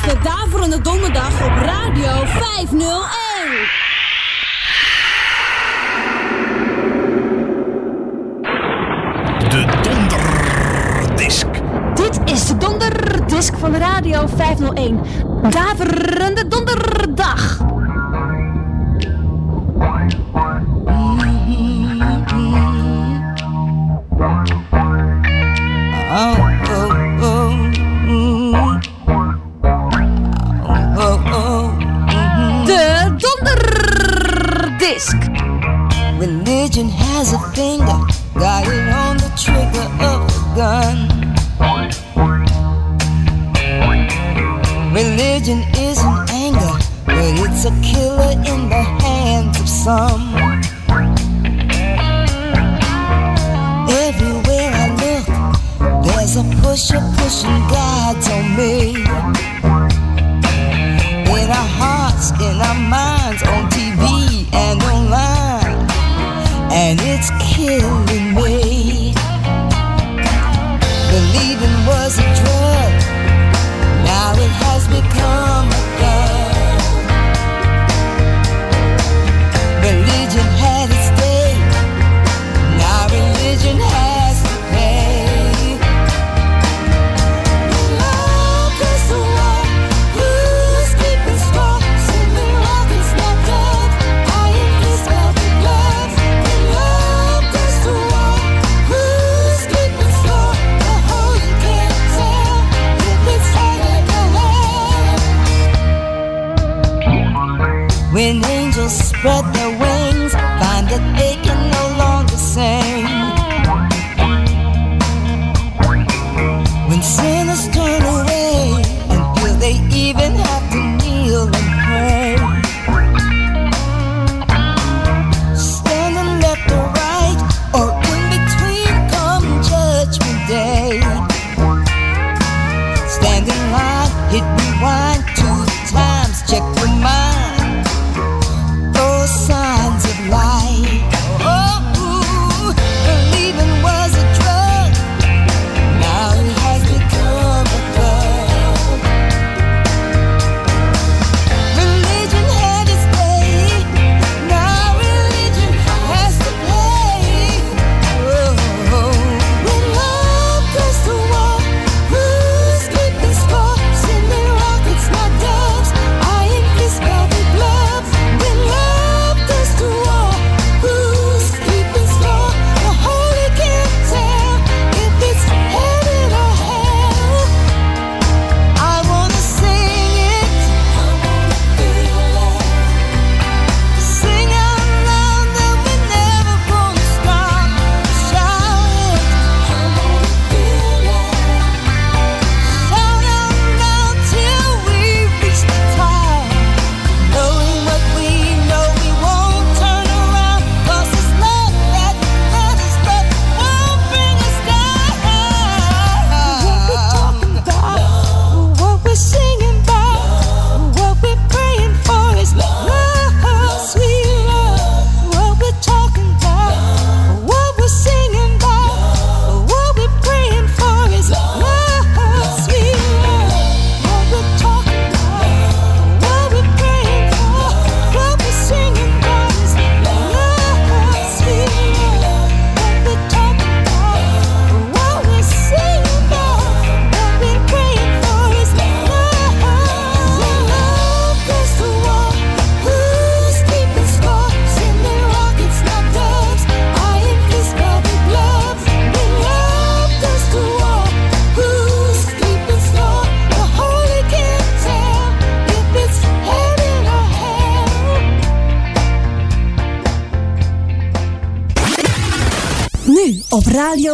De Daverende Donderdag op Radio 501. De Donderdisk. Dit is de Donderdisk van Radio 501. Daverende Donderdag. has a finger, got it on the trigger of a gun. Religion isn't anger, but it's a killer in the hands of some. Everywhere I look, there's a pusher pushing God's on me. In our hearts, in our minds, on it's killing me.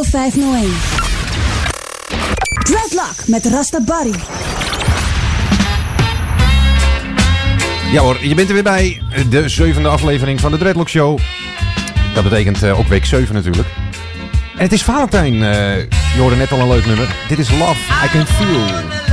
Radio Dreadlock met Rasta Barry. Ja hoor, je bent er weer bij. Eh, de zevende aflevering van de Dreadlock Show. Dat betekent uh, ook week 7 natuurlijk. En het is Valentijn. Eh, je hoorde net al een leuk nummer. Dit is Love I Can Feel.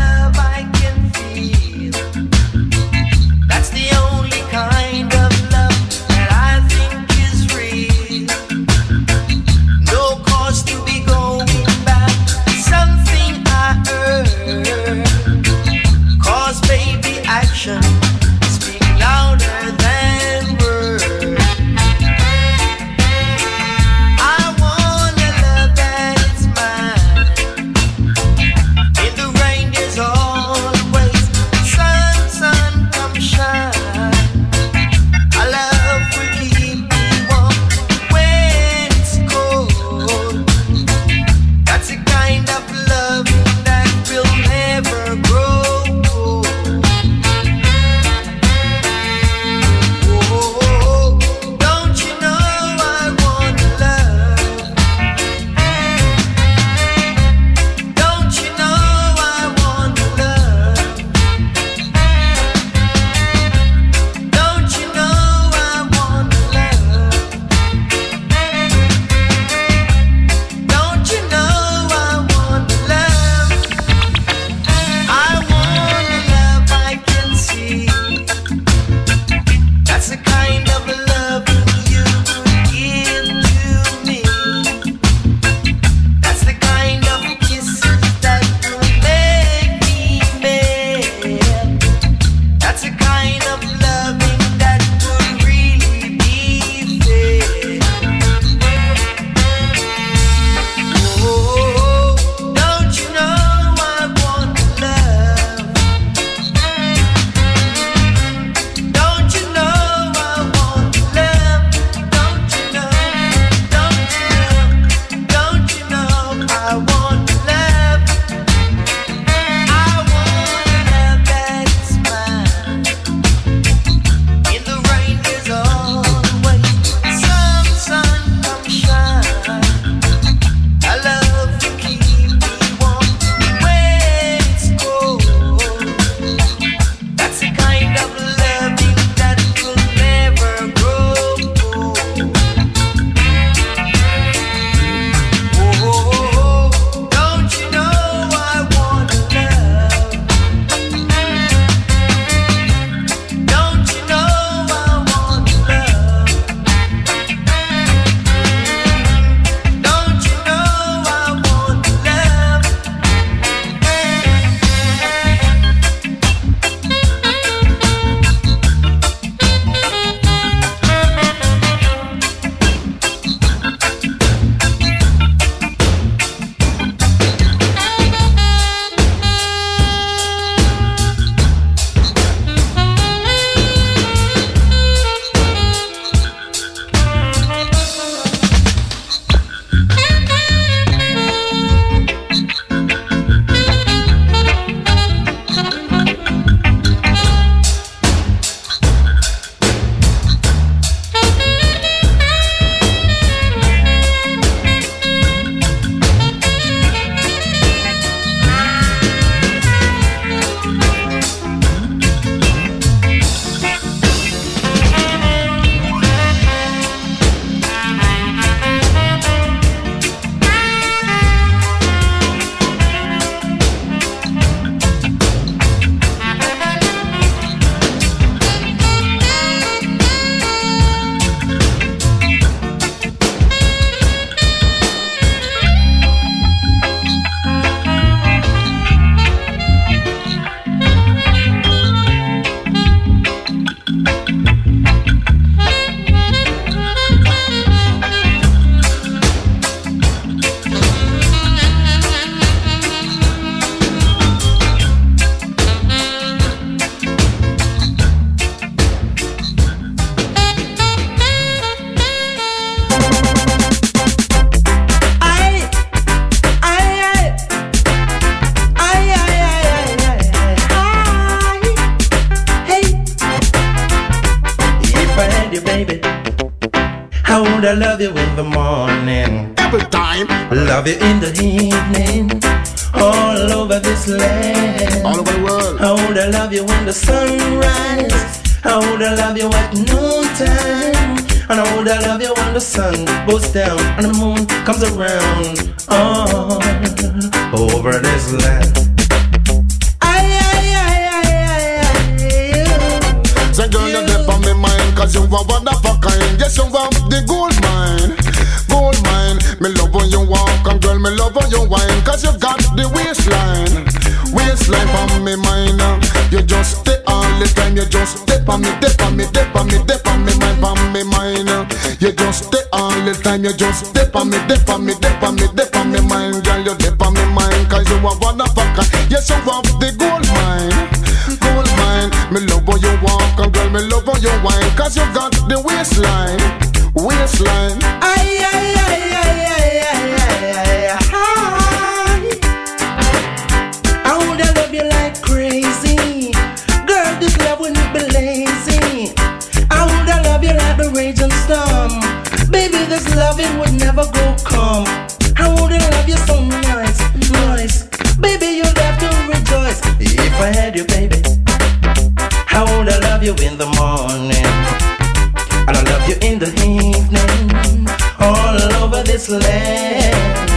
promised land.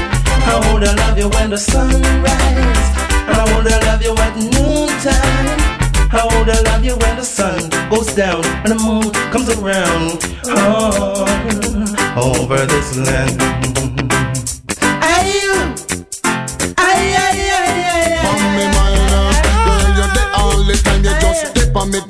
I wanna love you when the sun rises. I wanna love you at noontime. I wanna love you when the sun goes down and the moon comes around. Oh, over this land. I you, Aye, aye, aye, aye, aye. Mommy, my girl, you're the time you just dip on me,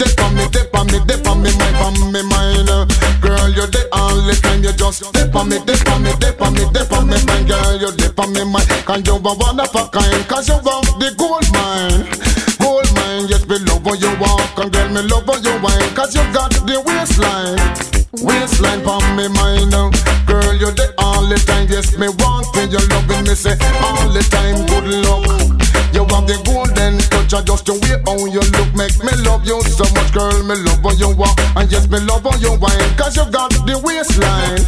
all the time. You just dip on me, dip on me, dip on me, dip on me mind. Girl, you dip on me mind. Cause you are one of a kind. Cause you have the gold mine. Gold mine, yes, me love how you walk And girl, me love how you whine Cause you got the waistline Waistline for me mind. Girl, you all the time Yes, me want for your loving Me say all the time good luck You have the golden touch And just the way how you look Make me love you so much Girl, me love how you walk And yes, me love how you whine Cause you got the waistline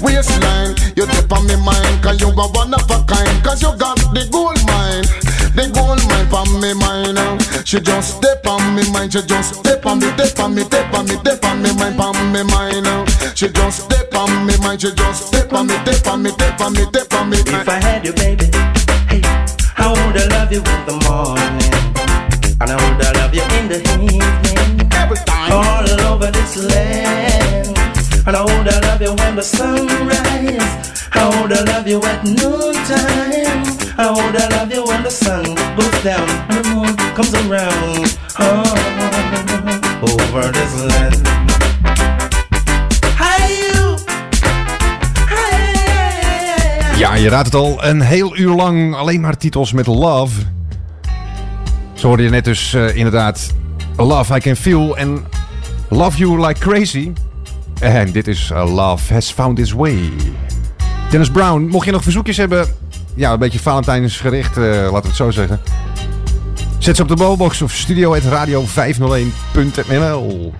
Waistline You dip on me mind Cause you are one of a kind Cause you got the gold mine The gold mine for me mind uh. She just step on me mind She just step on me, step on me, step on me, step on me mind for me mind uh. She just step on me mind She just step on me, step on me, step on me, step on me If I had you, baby, I would I love you in the morning, and I would I love you in the evening, Every time all over this land. And I would I love you when the sun rises. I would I love you at noontime. I would I love you when the sun goes down and the moon comes around. Oh, over this land. Ja, je raadt het al. Een heel uur lang alleen maar titels met love. Zo hoorde je net dus eh, inderdaad Love I Can Feel en Love You Like Crazy. En dit is eh, Love Has Found Its Way. Dennis Brown, mocht je nog verzoekjes hebben... Ja, een beetje Valentijnsgericht, eh laten we het zo zeggen. Zet ze op de mailbox of studio.radio501.nl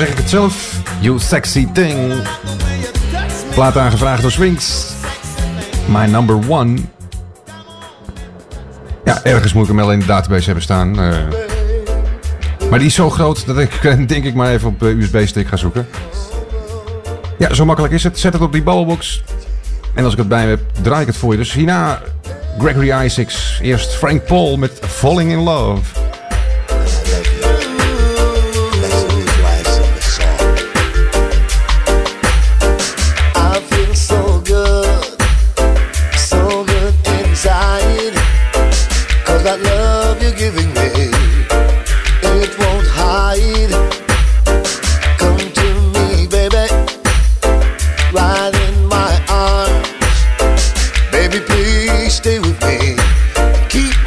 zeg ik het zelf. You sexy thing. Plaat aangevraagd door Swings. My number one. Ja, ergens moet ik hem wel in de database hebben staan. eh. maar die is zo groot dat ik eh, denk ik maar even op de USB-stick ga zoeken. Ja, zo makkelijk is het. Zet het op die ballbox. En als ik het bij me heb, draai ik het voor je. Dus hierna Gregory Isaacs. Eerst Frank Paul met Falling in Love.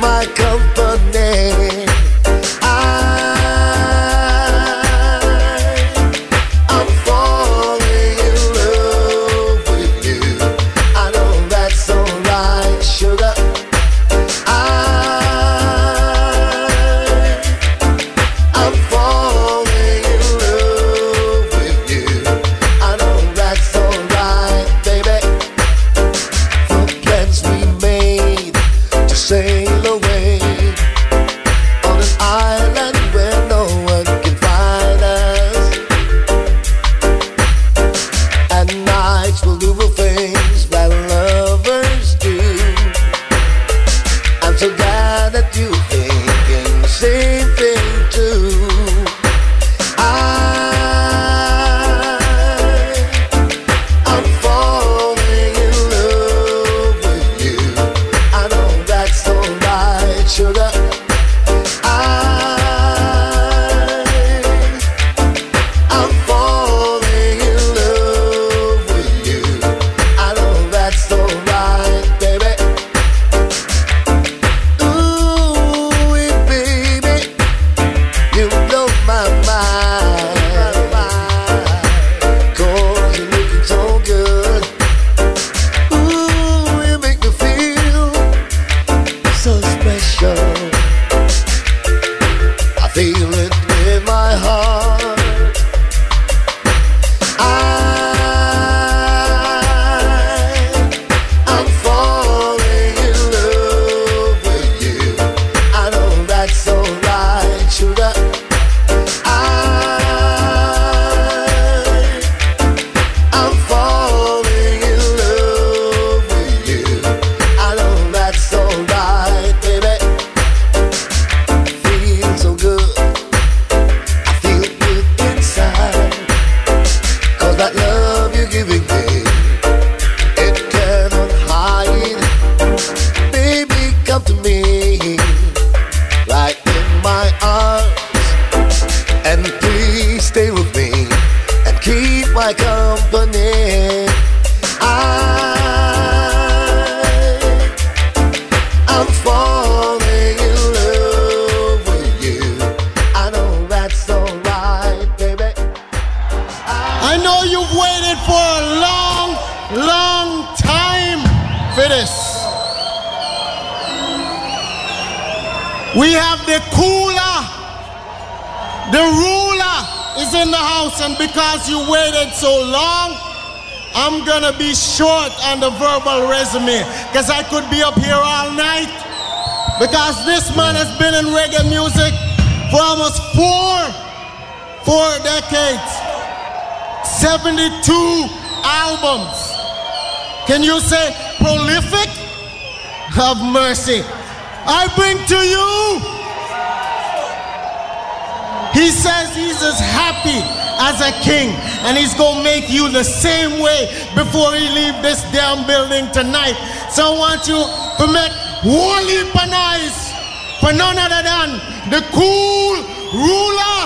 My company. Be up here all night. Because this man has been in reggae music for almost four, four decades. 72 albums. Can you say prolific? Have mercy. I bring to you. He says he's as happy as a king, and he's gonna make you the same way before he leave this damn building tonight. So I want you to make one leap noise for none other than the cool ruler,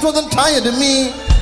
that wasn't tired to me.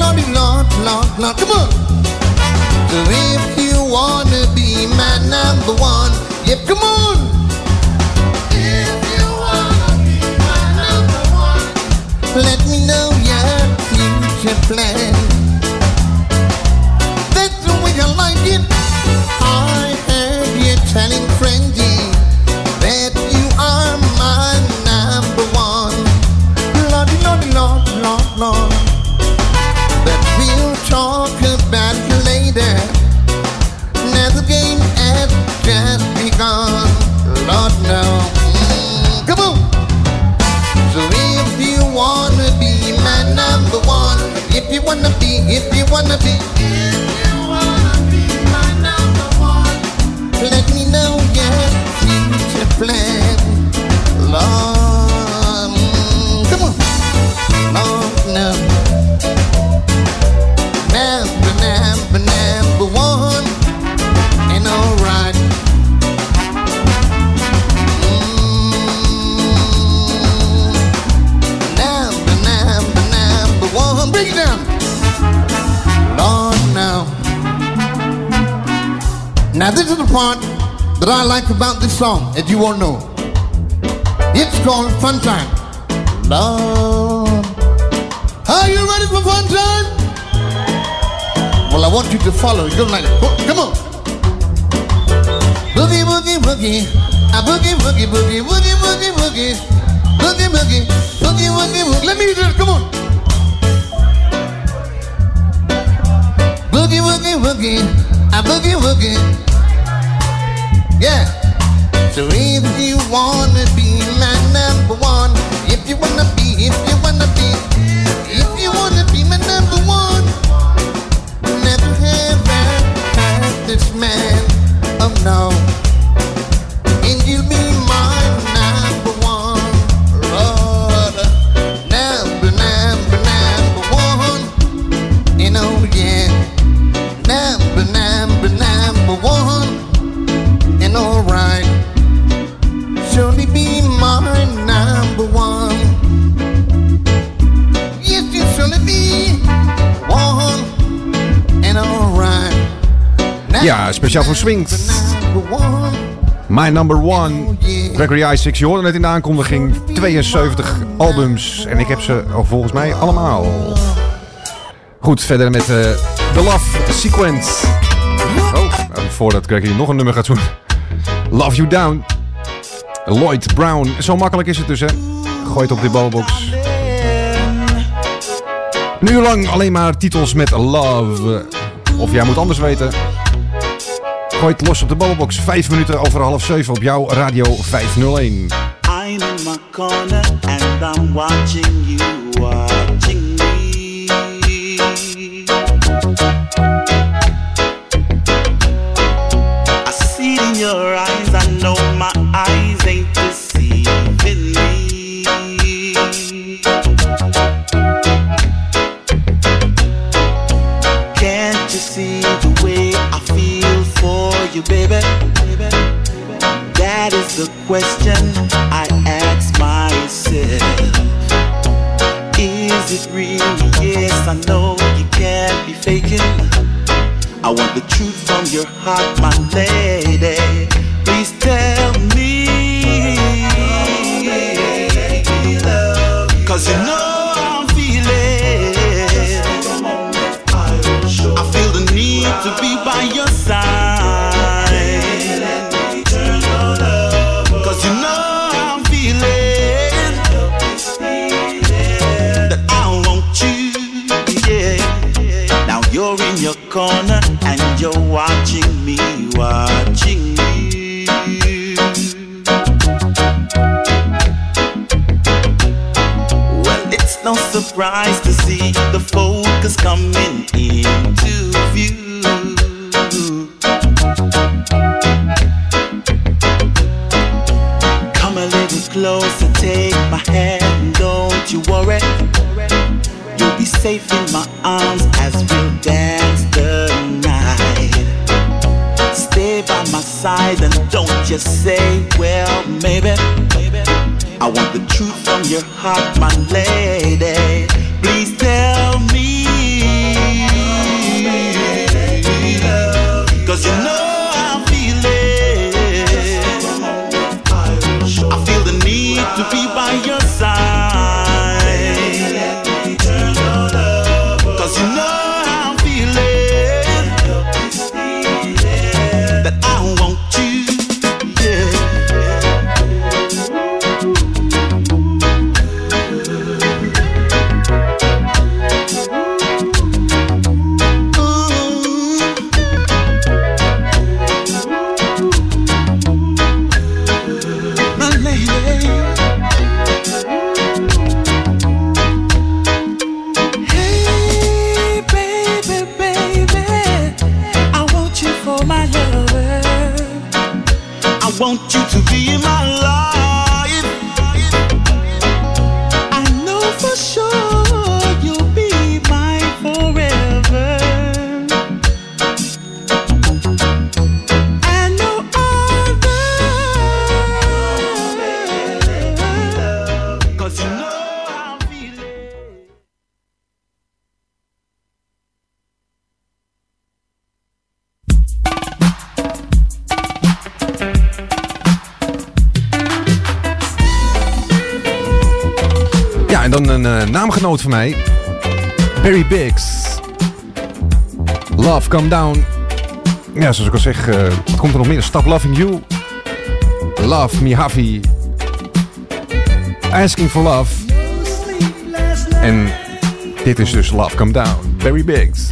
Lordy, lord, lord, lord, come on. So if you wanna be my number one, yep, come on. As you all know. It's called Fun Time. Lord. Are you ready for fun time? Well, I want you to follow. It goes like that. Ho- Come on. Boogie, boogie, boogie. A boogie, boogie, boogie, boogie, boogie, boogie. Boogie, boogie, boogie, boogie, boogie. Let me hear this. Come on. Boogie, boogie, boogie. A boogie, boogie. Yeah. So if you wanna be my number one, if you wanna be, if you wanna be, if you wanna be my number one, never have I had this man. Oh no. Speciaal voor Swings. My number one. Gregory Isaacs, je hoorde net in de aankondiging 72 albums. En ik heb ze volgens mij allemaal. Goed, verder met eh The Love Sequence. Oh, voordat Gregory nog een nummer gaat doen. Love You Down. Lloyd Brown. Zo makkelijk is het dus, hè. Gooi het op die balbox. Uur lang alleen maar titels met love. Of jij moet anders weten. Gooi het los op de balbox. Vijf minuten over half zeven op jouw radio 501. I'm in and I'm watching you want you to be in my life. genoot van mij, Barry Biggs. Love, come down. Ja, zoals ik al zeg, wat eh, komt er nog meer? Stop loving you. Love, me havi. Asking for love. En dit is dus Love Come Down, Barry Biggs.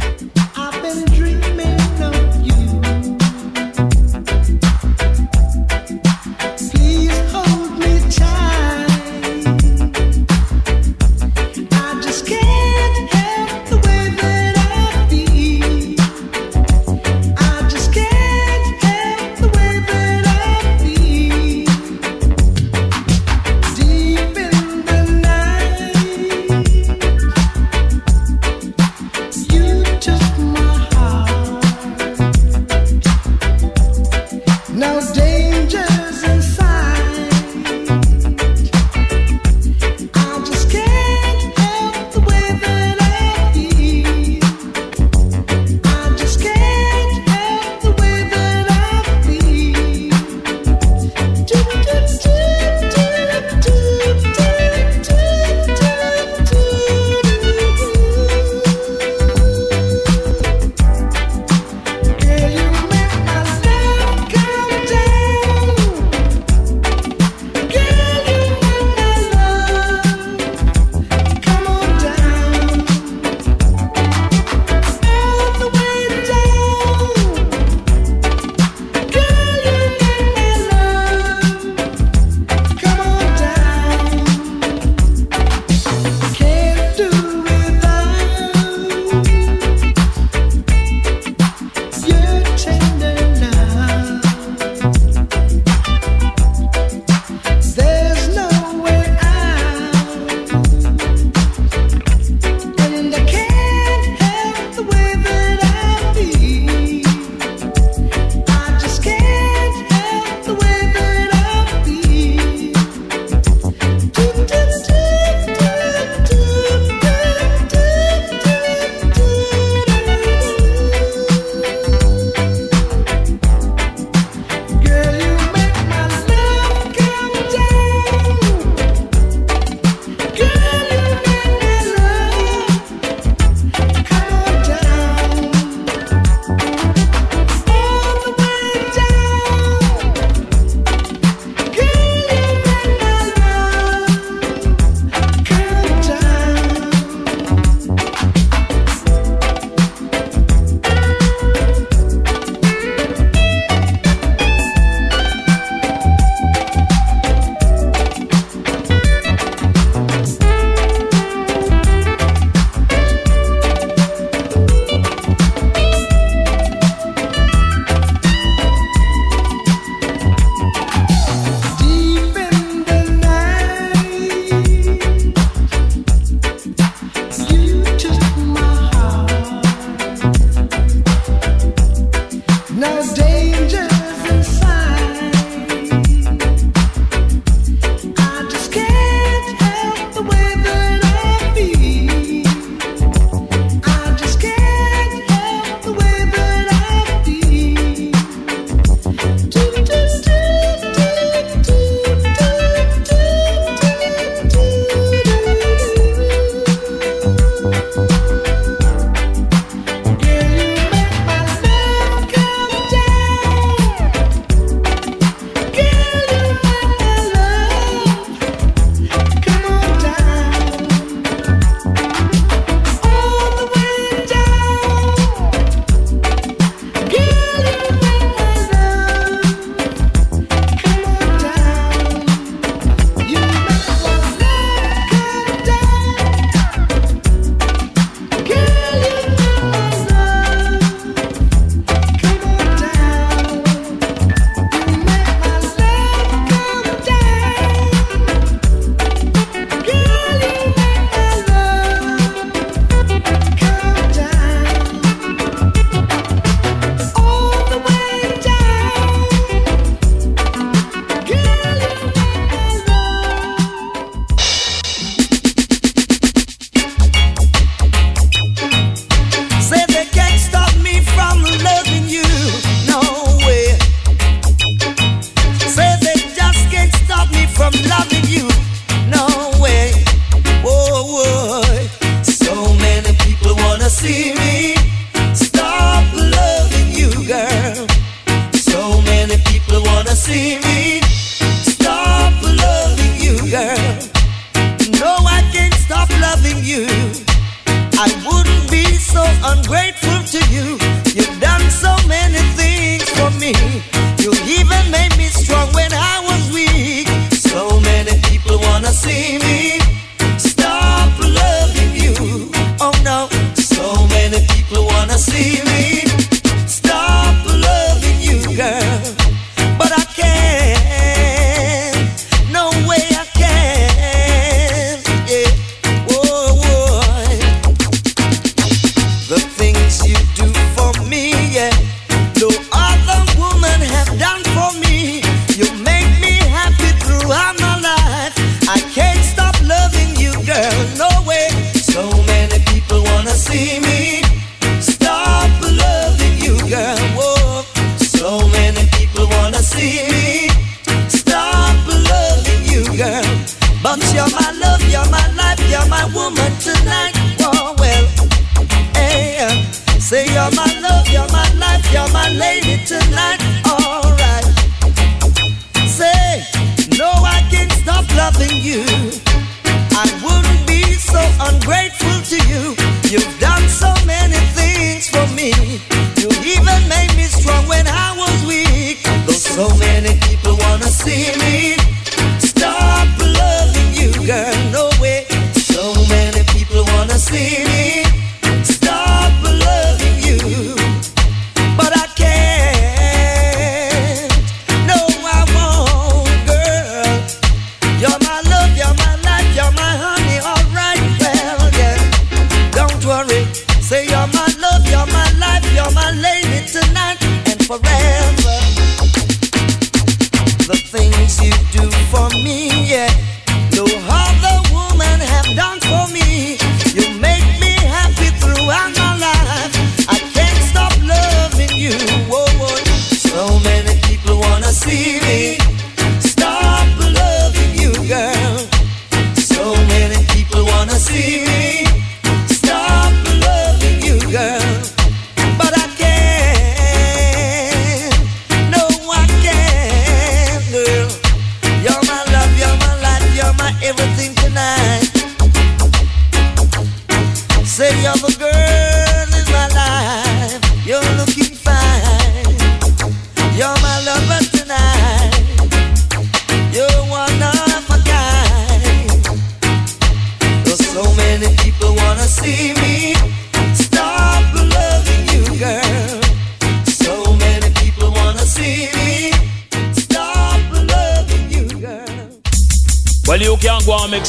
So many people wanna see me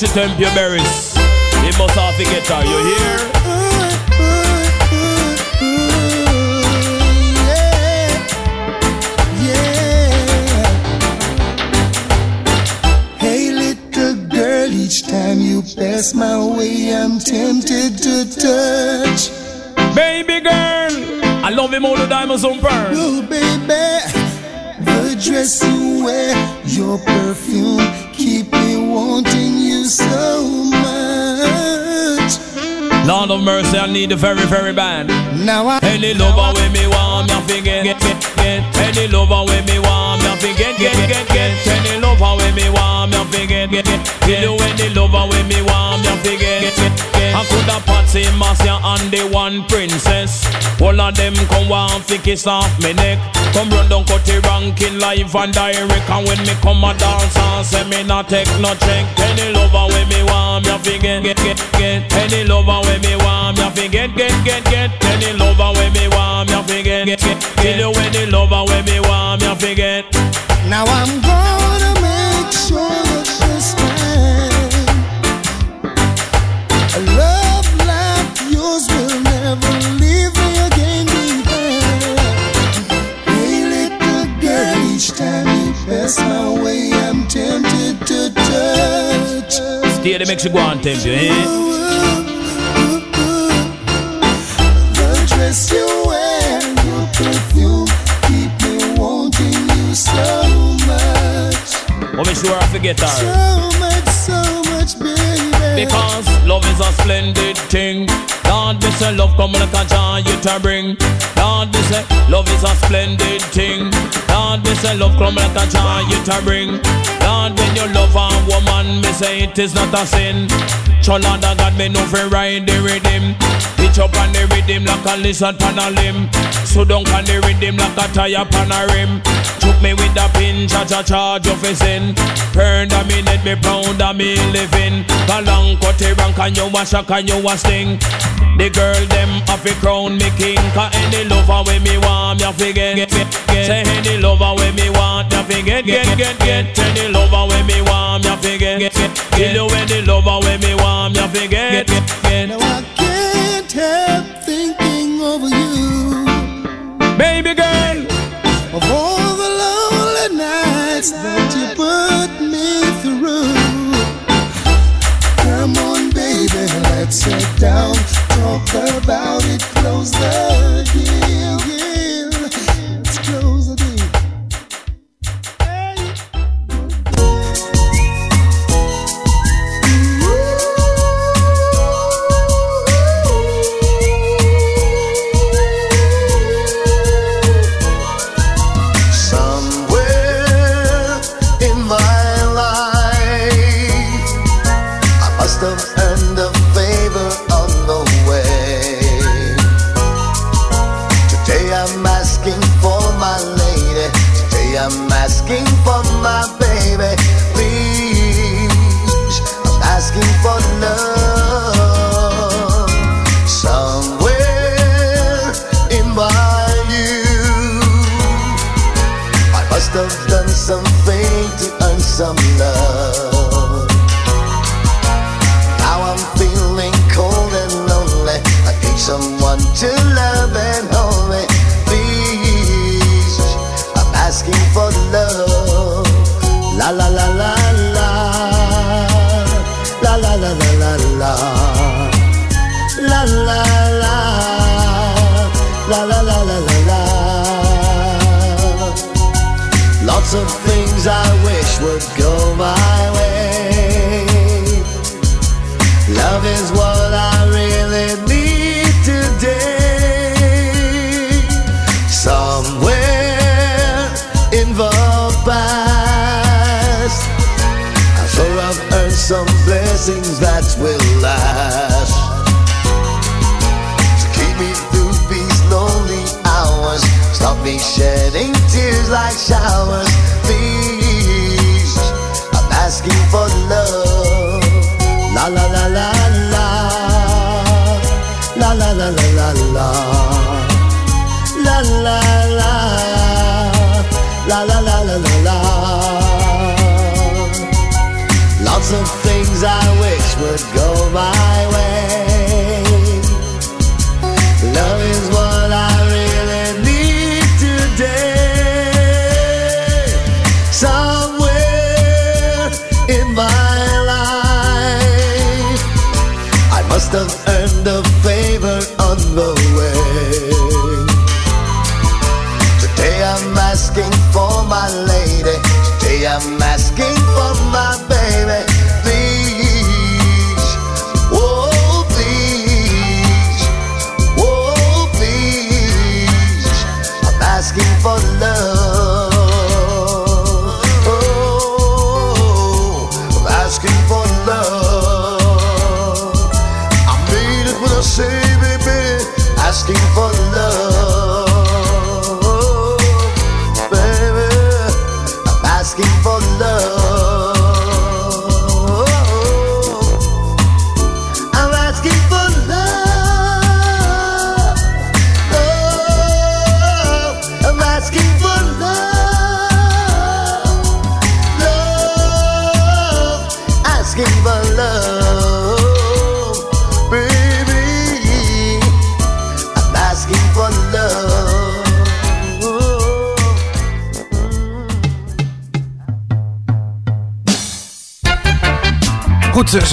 Oxytemp your berries. Very, very bad. Now I Any lover with me want me fi get, get, get. Any lover with me want me fi get, get, get. Any lover with me want me fi get, get, coulda Marcia and the one princess. All of them come want fi kiss off me neck. Come run down cut the ranking live and direct. And when me come a dance and say me not take no check. Any lover with me want me fi get, get, get, get. Any lover with me want me fi get, get, get, get. Any lover with me want me fi get, get, get. Kill you any lover with me want me fi get. Now I'm gonna make sure Stay the make she go and tempt you, eh? The dress you wear, your perfume, keep me wanting you so much. But me sure I forget her. So much, so much, baby. Because love is a splendid thing. Lord, me say love come like a joy you to bring. Lord, me say love is a splendid thing. Lord, me say love come like a joy you to bring. Lord, when you love a woman, me say it is not a sin. Lord, I got me no fi ride the rhythm. Pitch up on the rhythm like a lizard on a limb. So down on the rhythm like a tire on a rim. Took me with a pin, cha cha charge of a sin. Burn a minute, me pound a me living. Galang cut a rank and you a shock and you a sting. The girl them have a crown me king. Cause any lover with me want me a fi get, get, get. Say any lover with me want me a fi get, get, get, get. Any lover with me want me a fi get, get, get. Kill you any lover with me want me fi get, get. Now I can't help thinking of you. Baby girl, Of all the lonely nights that you put me through. Come on, baby, let's sit down, talk about it, close the deal. shedding tears like showers.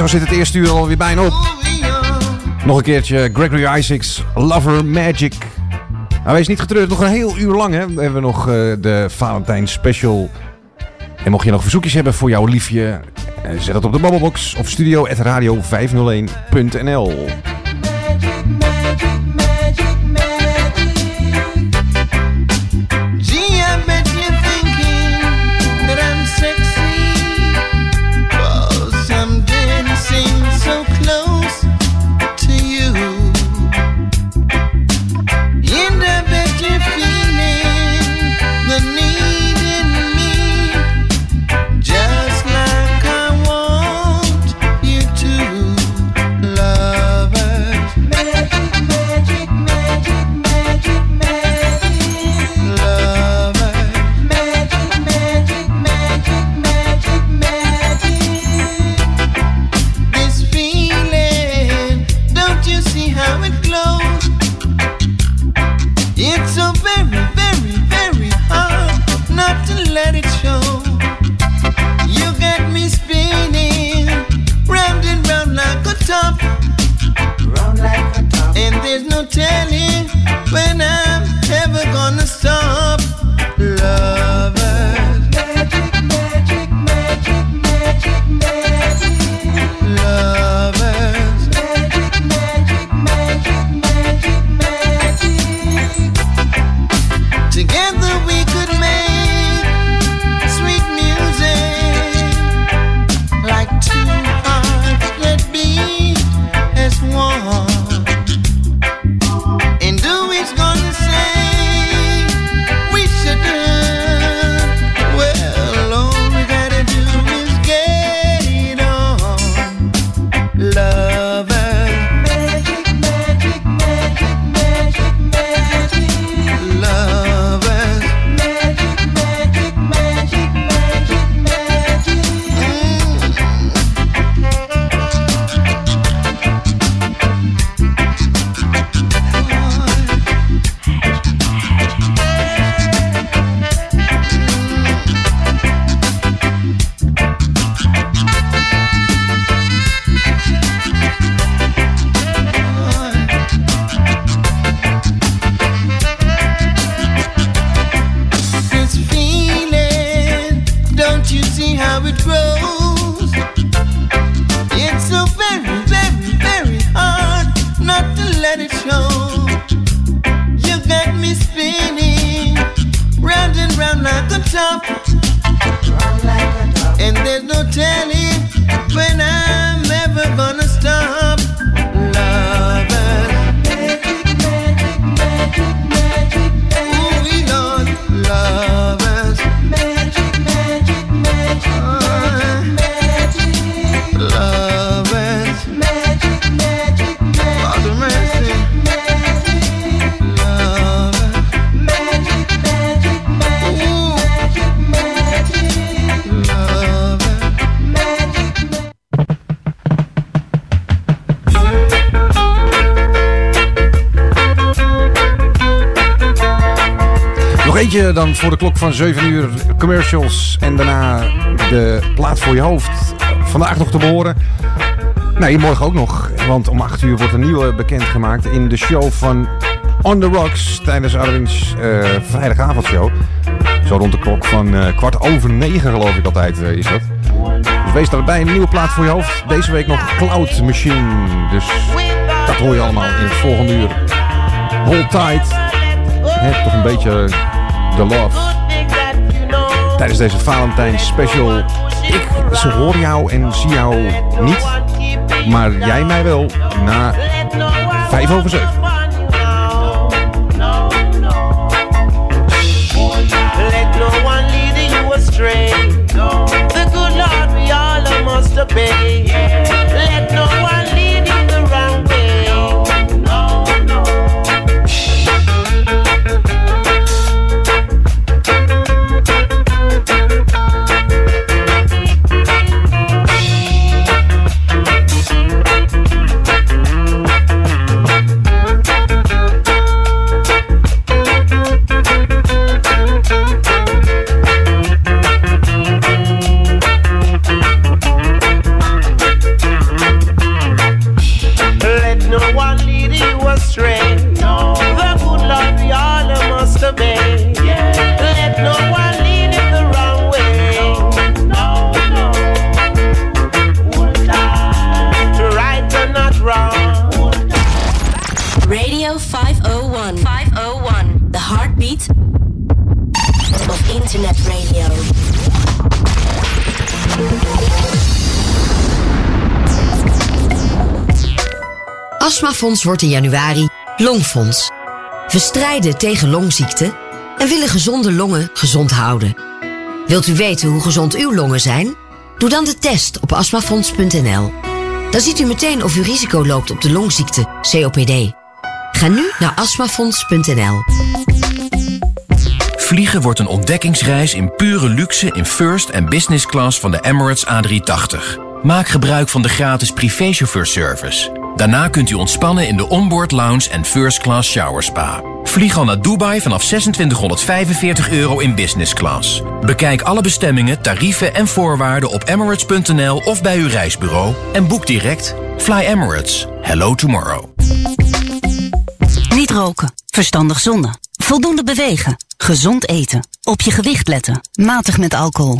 zo zit het eerste uur alweer bijna op. Nog een keertje Gregory Isaacs, Lover Magic. Nou, wees niet getreurd, nog een heel uur lang hè. We nog eh, de Valentijn Special. En mocht je nog verzoekjes hebben voor jouw liefje, eh, zet dat op de babbelbox of studio.radio501.nl. dan voor de klok van 7 uur commercials. En daarna de plaat voor je hoofd. Vandaag nog te behoren. Nee, morgen ook nog. Want om 8 uur wordt een nieuwe bekendgemaakt in de show van On The Rocks. Tijdens Arwin's eh, vrijdagavondshow. Zo rond de klok van eh, kwart over negen geloof ik altijd eh, is dat. Dus wees daarbij een nieuwe plaat voor je hoofd. Deze week nog Cloud Machine. Dus dat hoor je allemaal in het volgende uur. Hold tight. Toch een beetje The Love. Tijdens deze Valentijn special. Ik ze hoor jou en zie jou niet. Maar jij mij wel na 5 over 7. Astmafonds wordt in januari Longfonds. We strijden tegen longziekten en willen gezonde longen gezond houden. Wilt u weten hoe gezond uw longen zijn? Doe dan de test op astmafonds.nl. Dan ziet u meteen of u risico loopt op de longziekte COPD. Ga nu naar astmafonds.nl. Vliegen wordt een ontdekkingsreis in pure luxe in first en business class van de Emirates A380. Maak gebruik van de gratis privéchauffeurservice. Daarna kunt u ontspannen in de onboard lounge en first class shower spa. Vlieg al naar Dubai vanaf 2645 euro in business class. Bekijk alle bestemmingen, tarieven en voorwaarden op emirates.nl of bij uw reisbureau en boek direct. Fly Emirates. Hello tomorrow. Niet roken, verstandig zonnen, voldoende bewegen, gezond eten, op je gewicht letten, matig met alcohol.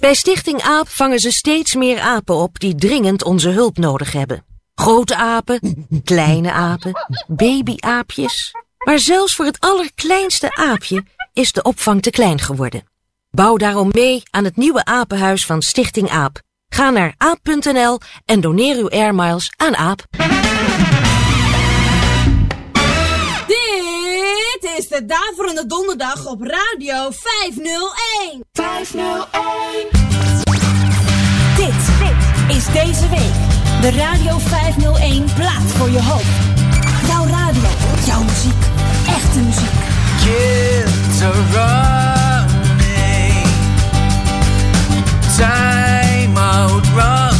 Bij Stichting AAP vangen ze steeds meer apen op die dringend onze hulp nodig hebben. Grote apen, kleine apen, babyaapjes. Maar zelfs voor het allerkleinste aapje is de opvang te klein geworden. Bouw daarom mee aan het nieuwe apenhuis van Stichting AAP. Ga naar aap.nl en doneer uw airmiles aan AAP. Is de Daverende Donderdag op Radio 501. 501. Dit, dit is deze week de Radio 501 plaat voor je hoop. Jouw radio, jouw muziek, echte muziek. Kids are running. Time outruns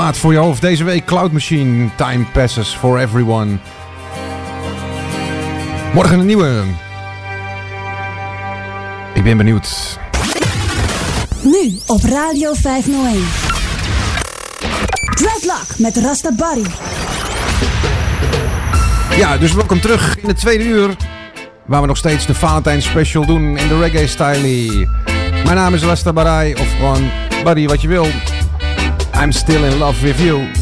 plaat voor je hoofd. Deze week Cloud Machine, Time Passes for Everyone. Morgen een nieuwe. Ik ben benieuwd. Nu op Radio 501. Dreadlock met Rasta Barry. Ja, dus welkom terug in het tweede uur. Waar we nog steeds de Valentijn Special doen in de reggae stylie. Mijn naam is Rasta Barai, of gewoon Barry wat je wil. I'm still in love with you.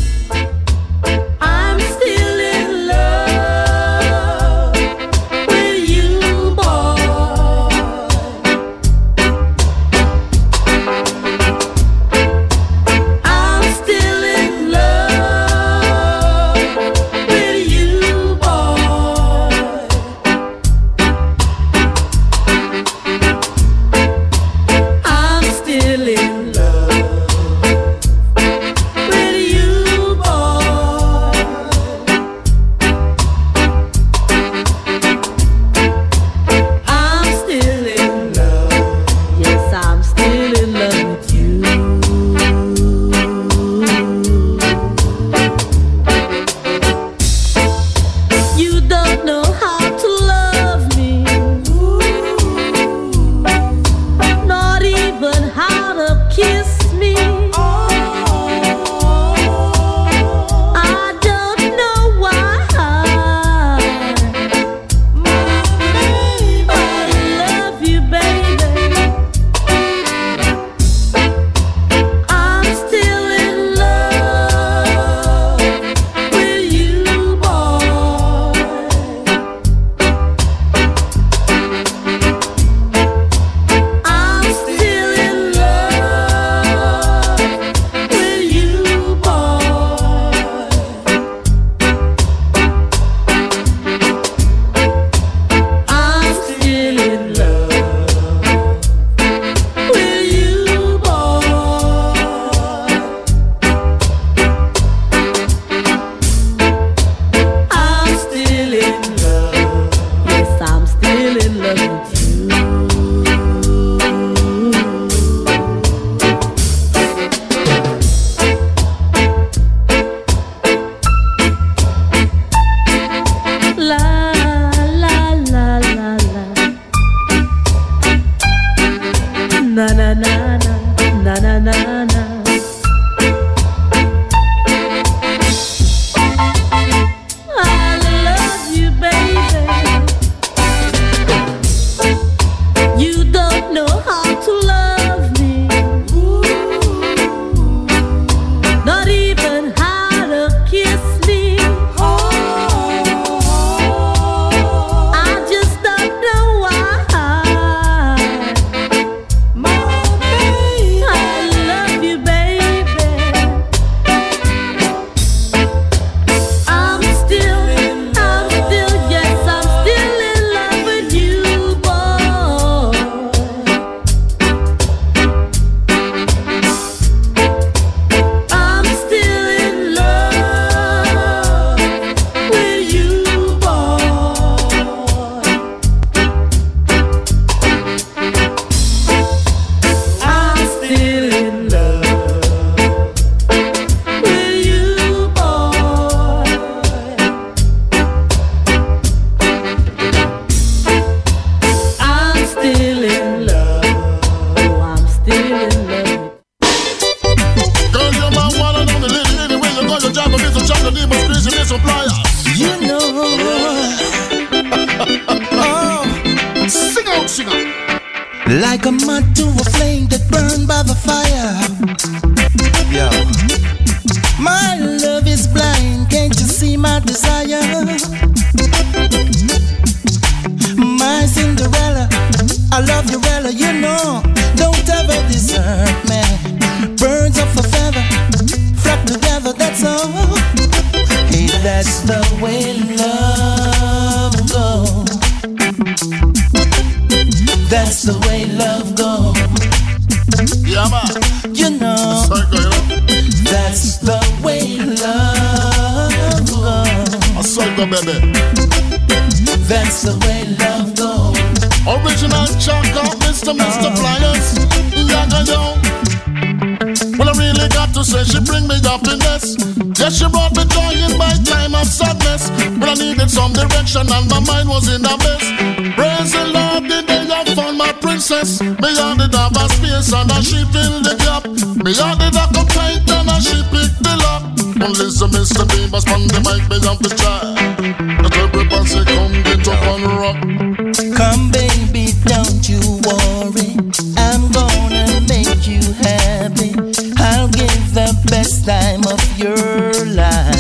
best time of your life.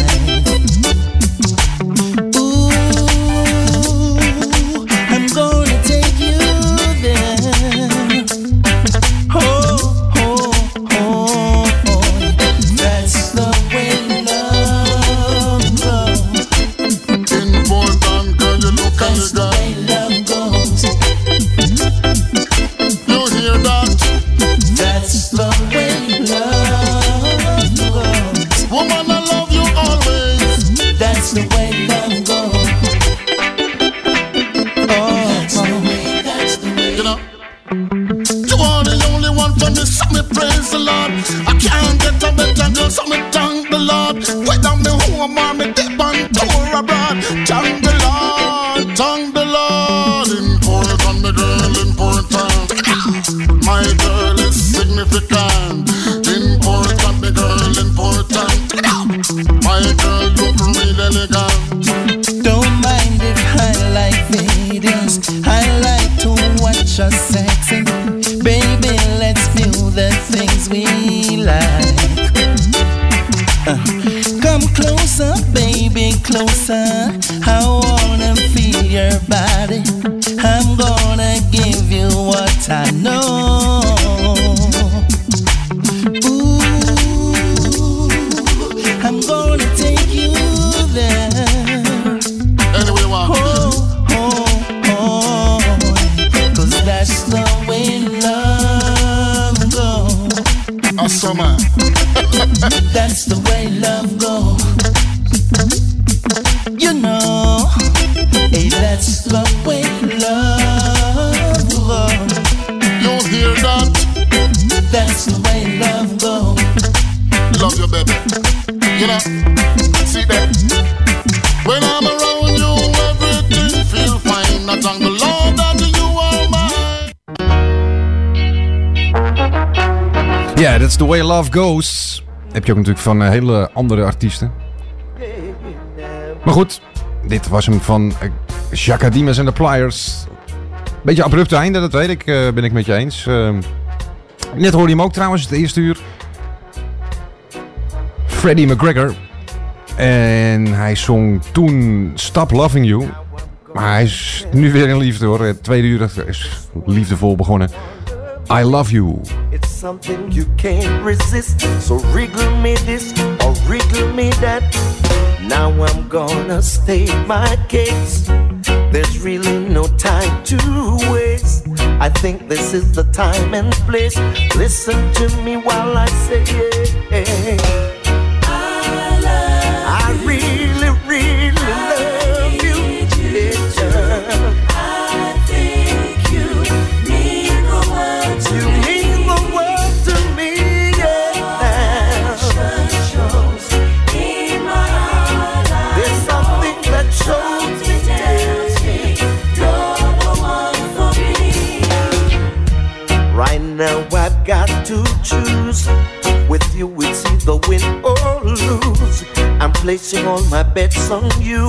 Love Goes. Heb je ook natuurlijk van eh, hele andere artiesten. Maar goed, dit was hem van eh, Jacques Dimas en de Pliers. Beetje abrupt einde, dat weet ik. Eh, ben ik met je eens. Ehm, net hoorde je hem ook trouwens, het eerste uur. Freddie McGregor. En hij zong toen Stop Loving You. Maar hij is nu weer in liefde hoor. Het tweede uur is liefdevol begonnen. I Love You. something you can't resist. So wriggle me this or wriggle me that. Now I'm gonna stay my case. There's really no time to waste. I think this is the time and place. Listen to me while I say yeah. to choose. With you, we see the win or lose. I'm placing all my bets on you.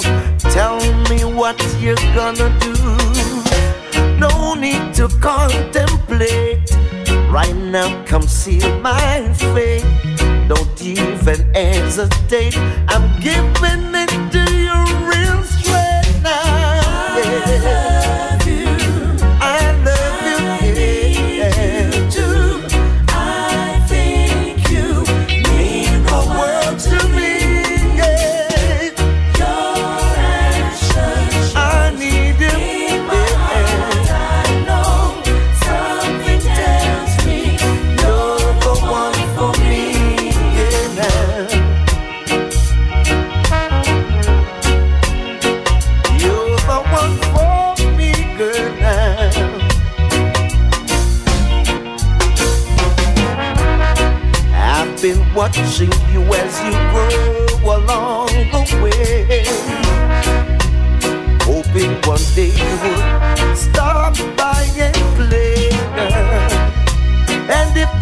Tell me what you're gonna do. No need to contemplate. Right now, come see my fate. Don't even hesitate. I'm giving it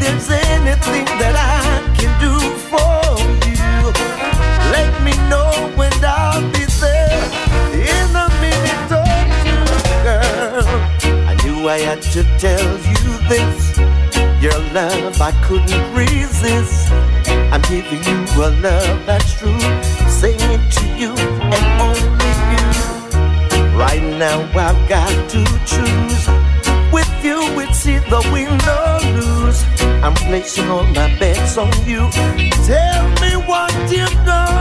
anything that I can do for you, let me know and I'll be there in a minute or two, girl. I knew I had to tell you this. Your love I couldn't resist. I'm giving you a love that's true. Saying it to you and only you. Right now I've got to choose. With you it's either or lose. I'm placing all my bets on you. Tell me what you're gonna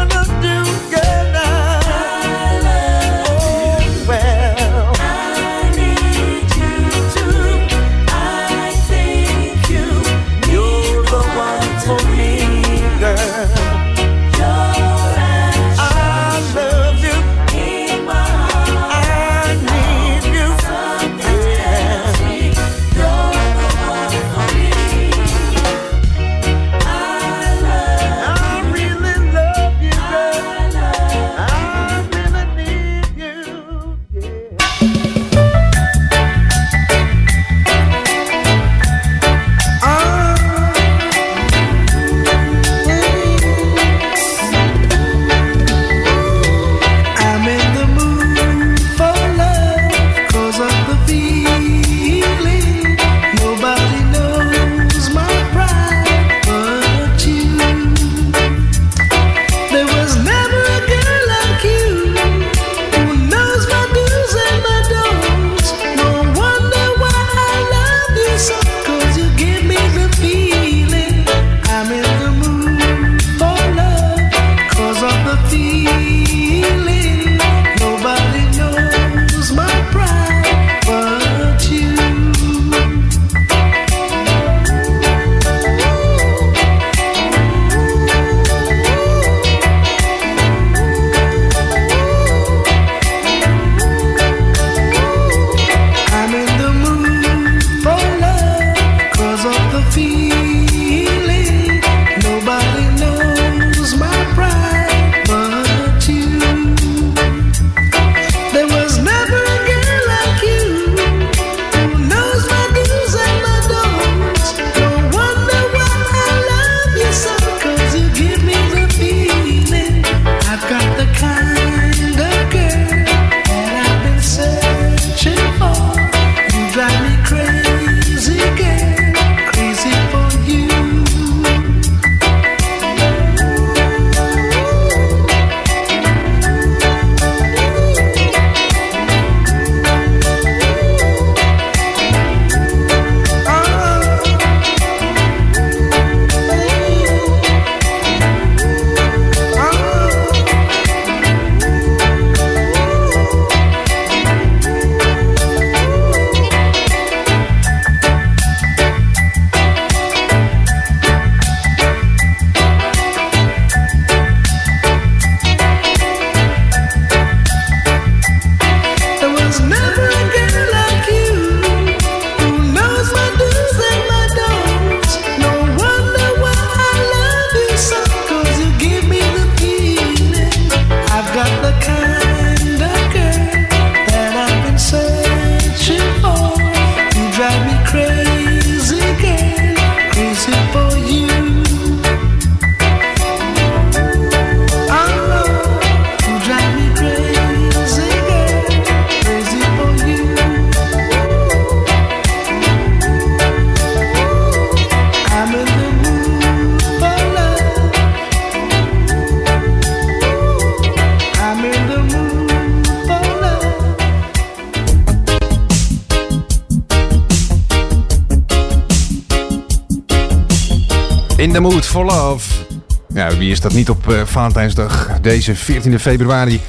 dat niet op eh, Valentijnsdag, deze 14 februari?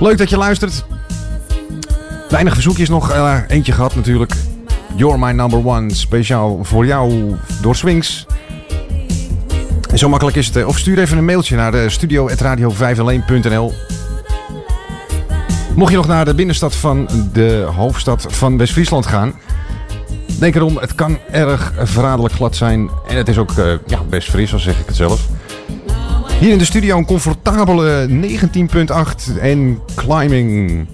Leuk dat je luistert. Weinig verzoekjes nog. eh, eentje gehad natuurlijk. You're my number one. Speciaal voor jou door Swings. Zo makkelijk is het. eh, Of stuur even een mailtje naar de studio.radio501.nl Mocht je nog naar de binnenstad van de hoofdstad van West-Friesland gaan... Denk erom, het kan erg verraderlijk glad zijn. En het is ook ja, best fris, zo zeg ik het zelf. Hier in de studio een comfortabele 19,8 en climbing.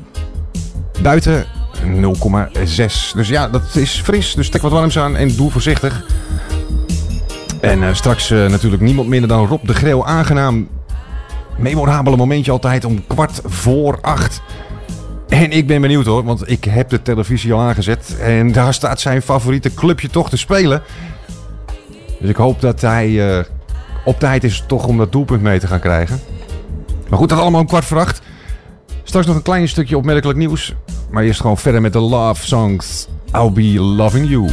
Buiten 0,6. Dus ja, dat is fris. Dus trek wat warms aan en doe voorzichtig. En eh, straks eh, natuurlijk niemand minder dan Rob de Greel, Aangenaam, memorabele momentje altijd om kwart voor acht. En ik ben benieuwd hoor, want ik heb de televisie al aangezet. En daar staat zijn favoriete clubje toch te spelen. Dus ik hoop dat hij eh, op tijd is het toch om dat doelpunt mee te gaan krijgen. Maar goed, dat allemaal om kwart voor. Straks nog een klein stukje opmerkelijk nieuws. Maar eerst gewoon verder met de love songs. I'll be loving you.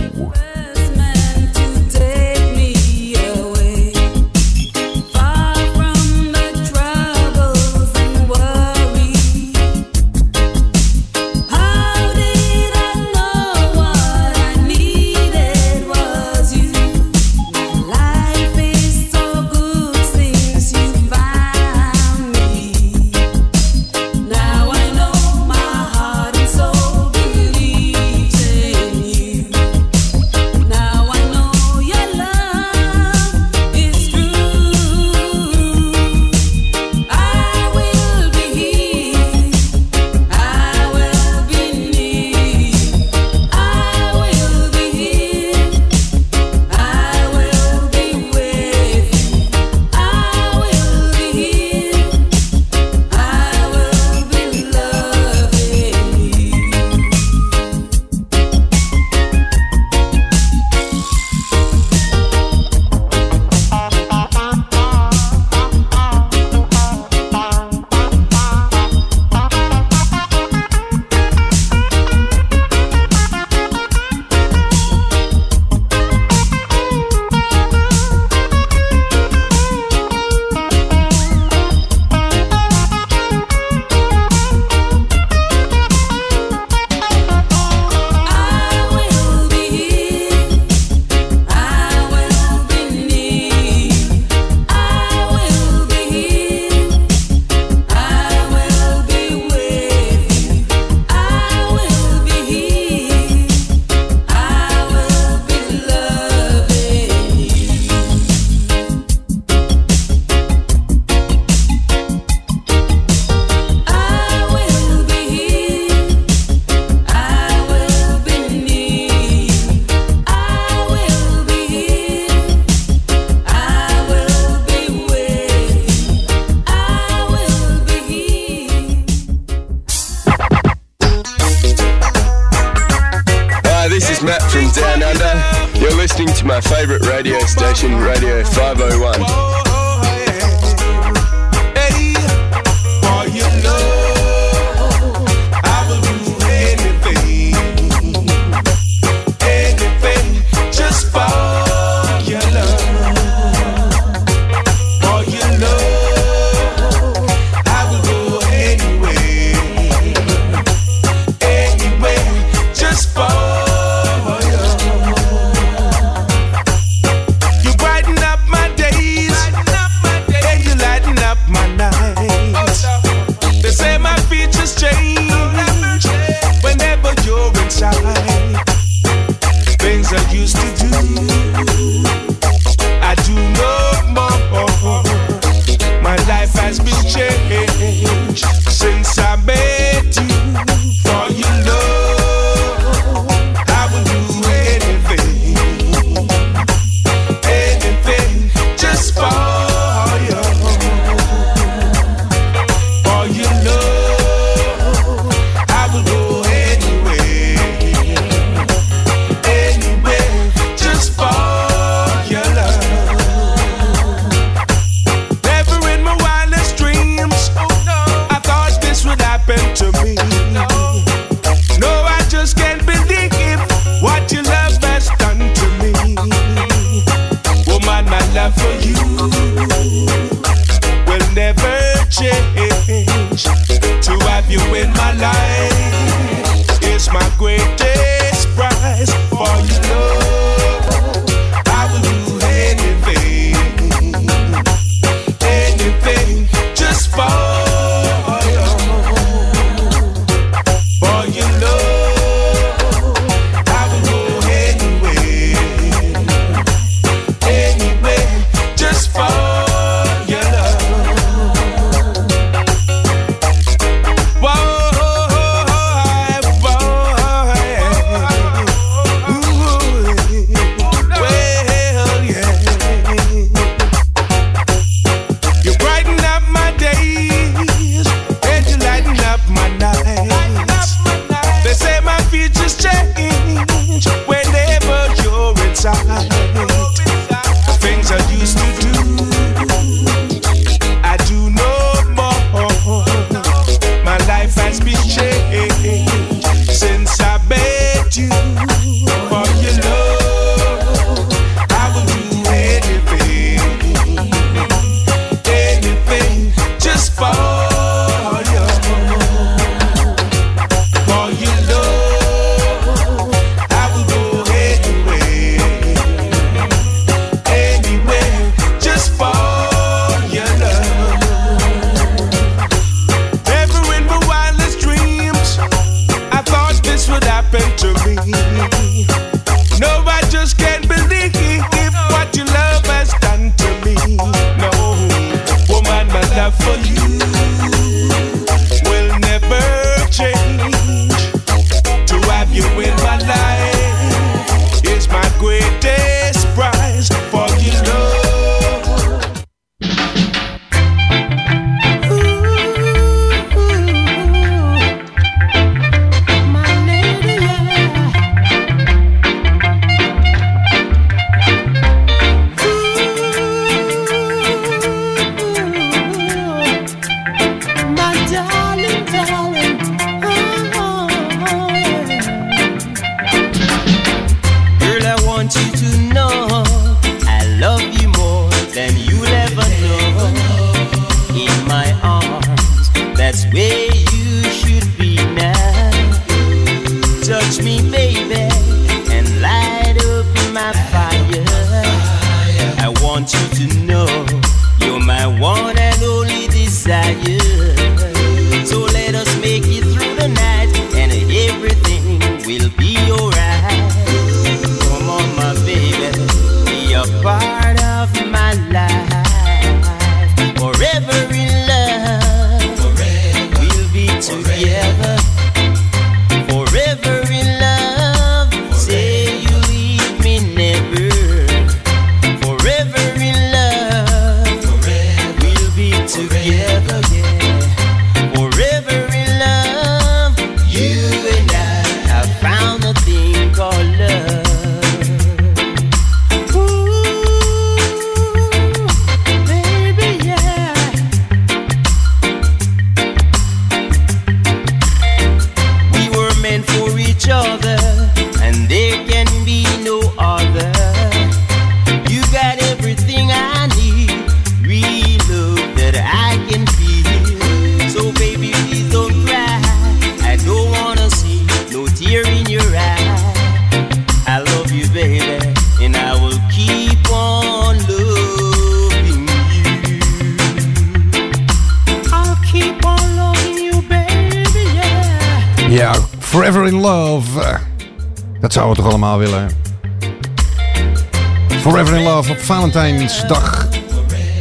Forever in Love op Valentijnsdag.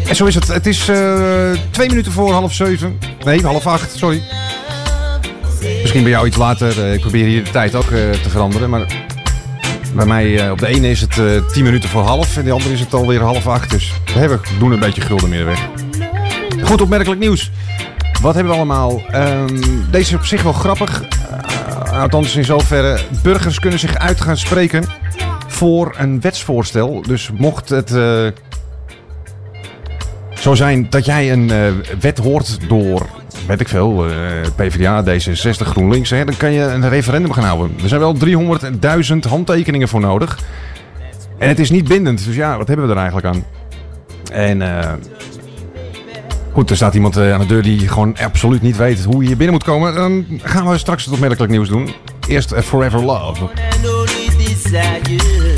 En zo is het. Het is eh, twee minuten voor half zeven. Nee, half acht, sorry. Misschien bij jou iets later. Eh, ik probeer hier de tijd ook eh, te veranderen. Maar bij mij op de ene is het tien minuten voor half. En de andere is het alweer half acht. Dus we hebben, doen een beetje gulden meer weg. Goed opmerkelijk nieuws. Wat hebben we allemaal? Ehm, deze is op zich wel grappig. Althans in zoverre. Burgers kunnen zich uit gaan spreken voor een wetsvoorstel. Dus mocht het eh, zo zijn dat jij een eh, wet hoort door, weet ik veel, eh, PvdA, D66, GroenLinks, hè, dan kan je een referendum gaan houden. Er zijn wel 300.000 handtekeningen voor nodig. En het is niet bindend, dus ja, wat hebben we er eigenlijk aan? En goed, er staat iemand aan de deur die gewoon absoluut niet weet hoe je hier binnen moet komen. Dan gaan we straks het opmerkelijk nieuws doen. Eerst Forever Love. inside you.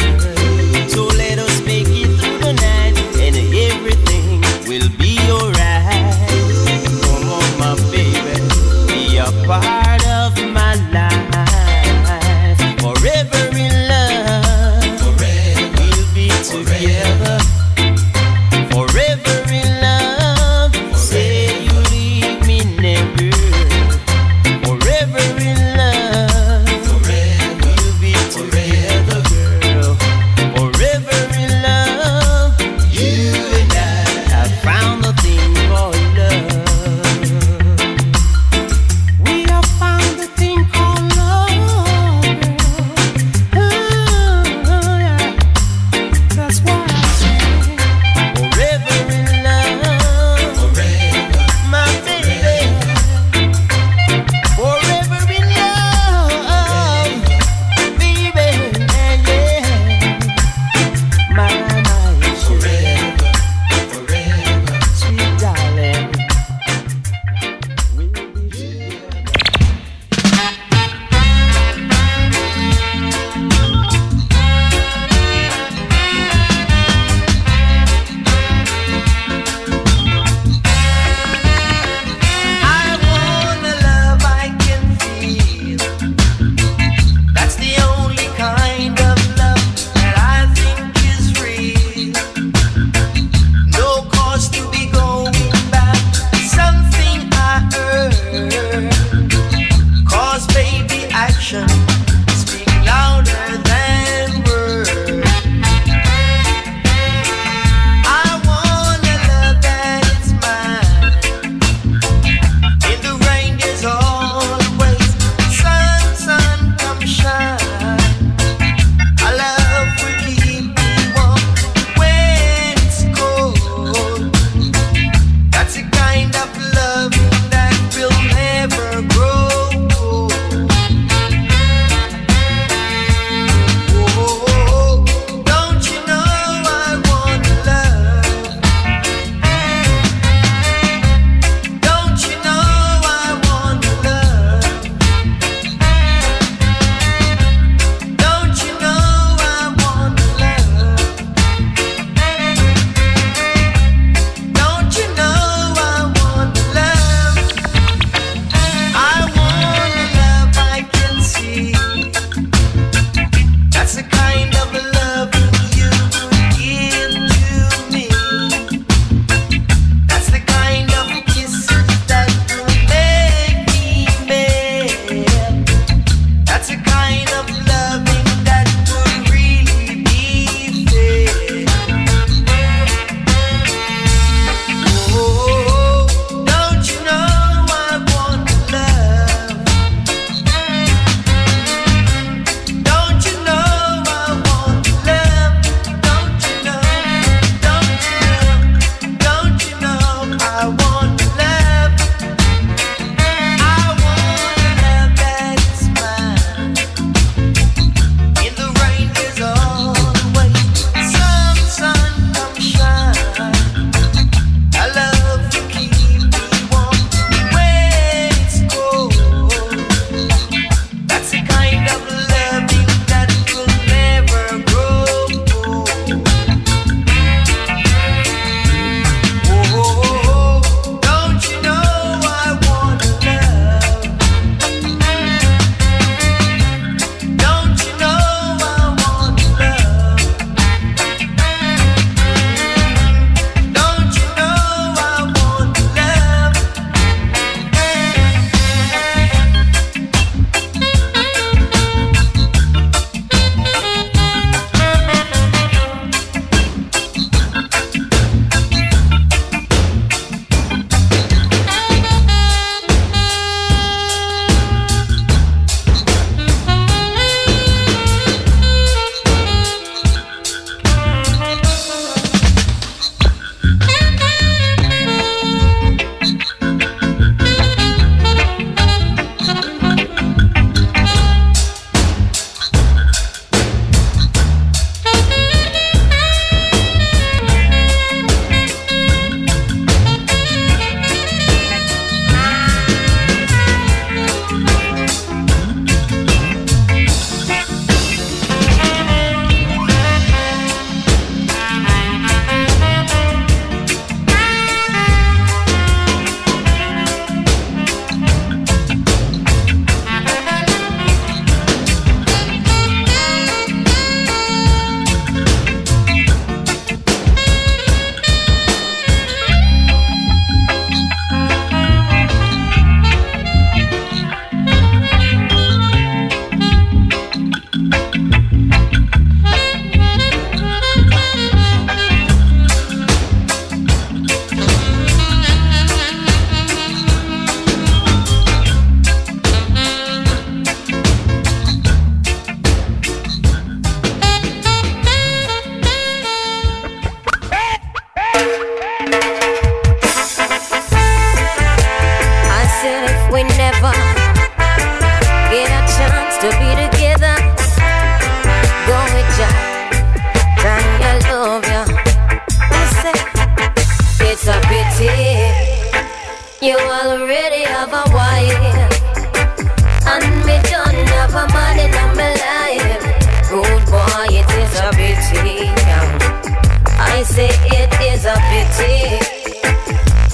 I say it is a pity.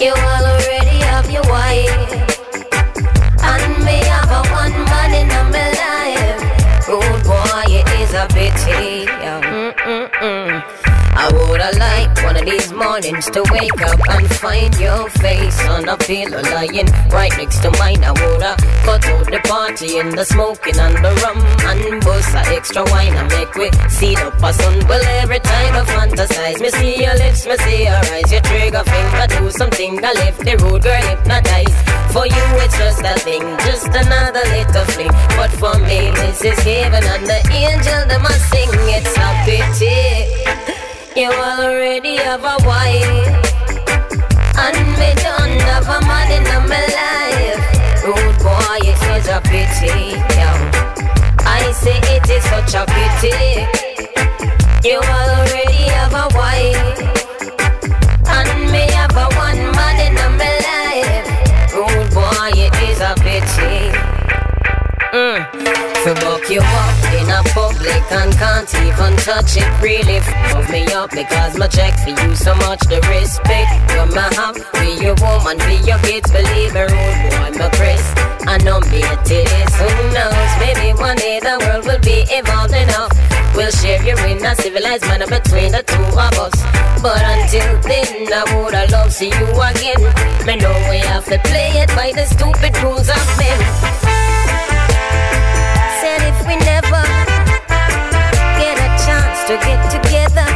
You already have your wife, and me have a one man in my life. Boy, it is a pity. These mornings to wake up and find your face on a pillow lying right next to mine. I woulda cut out the party and the smoking and the rum and bust a extra wine and make we see up a sun. Well, every time I fantasize, me see your lips, me see your eyes, your trigger finger do something that left the road girl hypnotized. For you, it's just a thing, just another little fling. But for me, this is heaven and the angel them a sing. It's a pity. You already have a wife. And me don't have a man in my life. Rude boy, it is a pity yeah. I say it is such a pity. You already have a wife. And me have a one man in my life. Rude boy, it is a pity. Mm. To buck you up in a public and can't even touch it. Really fuck me up because my check for you so much the respect you may have be your woman, be your kids. Believe me, rude boy, my press. I know me it is. Who knows? Maybe one day the world will be evolved enough. We'll share you in a civilized manner between the two of us. But until then, I would love see you again. Me know we have to play it by the stupid rules of men. Said if we never to get together,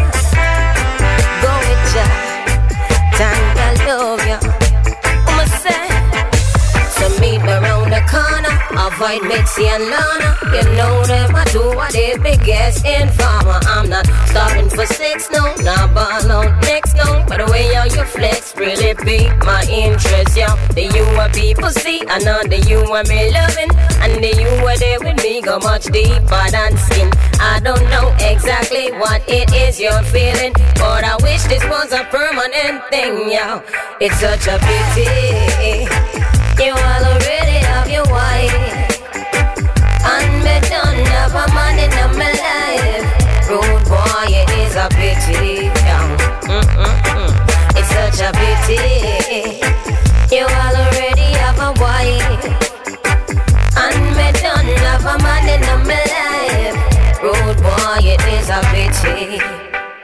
Avoid Mitzi and Lana. You know them, I do what they biggest informer. I'm not stopping for sex, no, not ball next, no. But the way how you flex really pique my interest, yeah. The you what people see, I know the you what me loving. And the you were there with me go much deeper than skin. I don't know exactly what it is you're feeling, but I wish this was a permanent thing, yeah. It's such a pity. You all already have your wife. Have a man in my life. Rude boy, it is a pity. Mm-mm-mm. It's such a pity. You already have a wife. And me don't have a man in my life. Rude boy, it is a pity.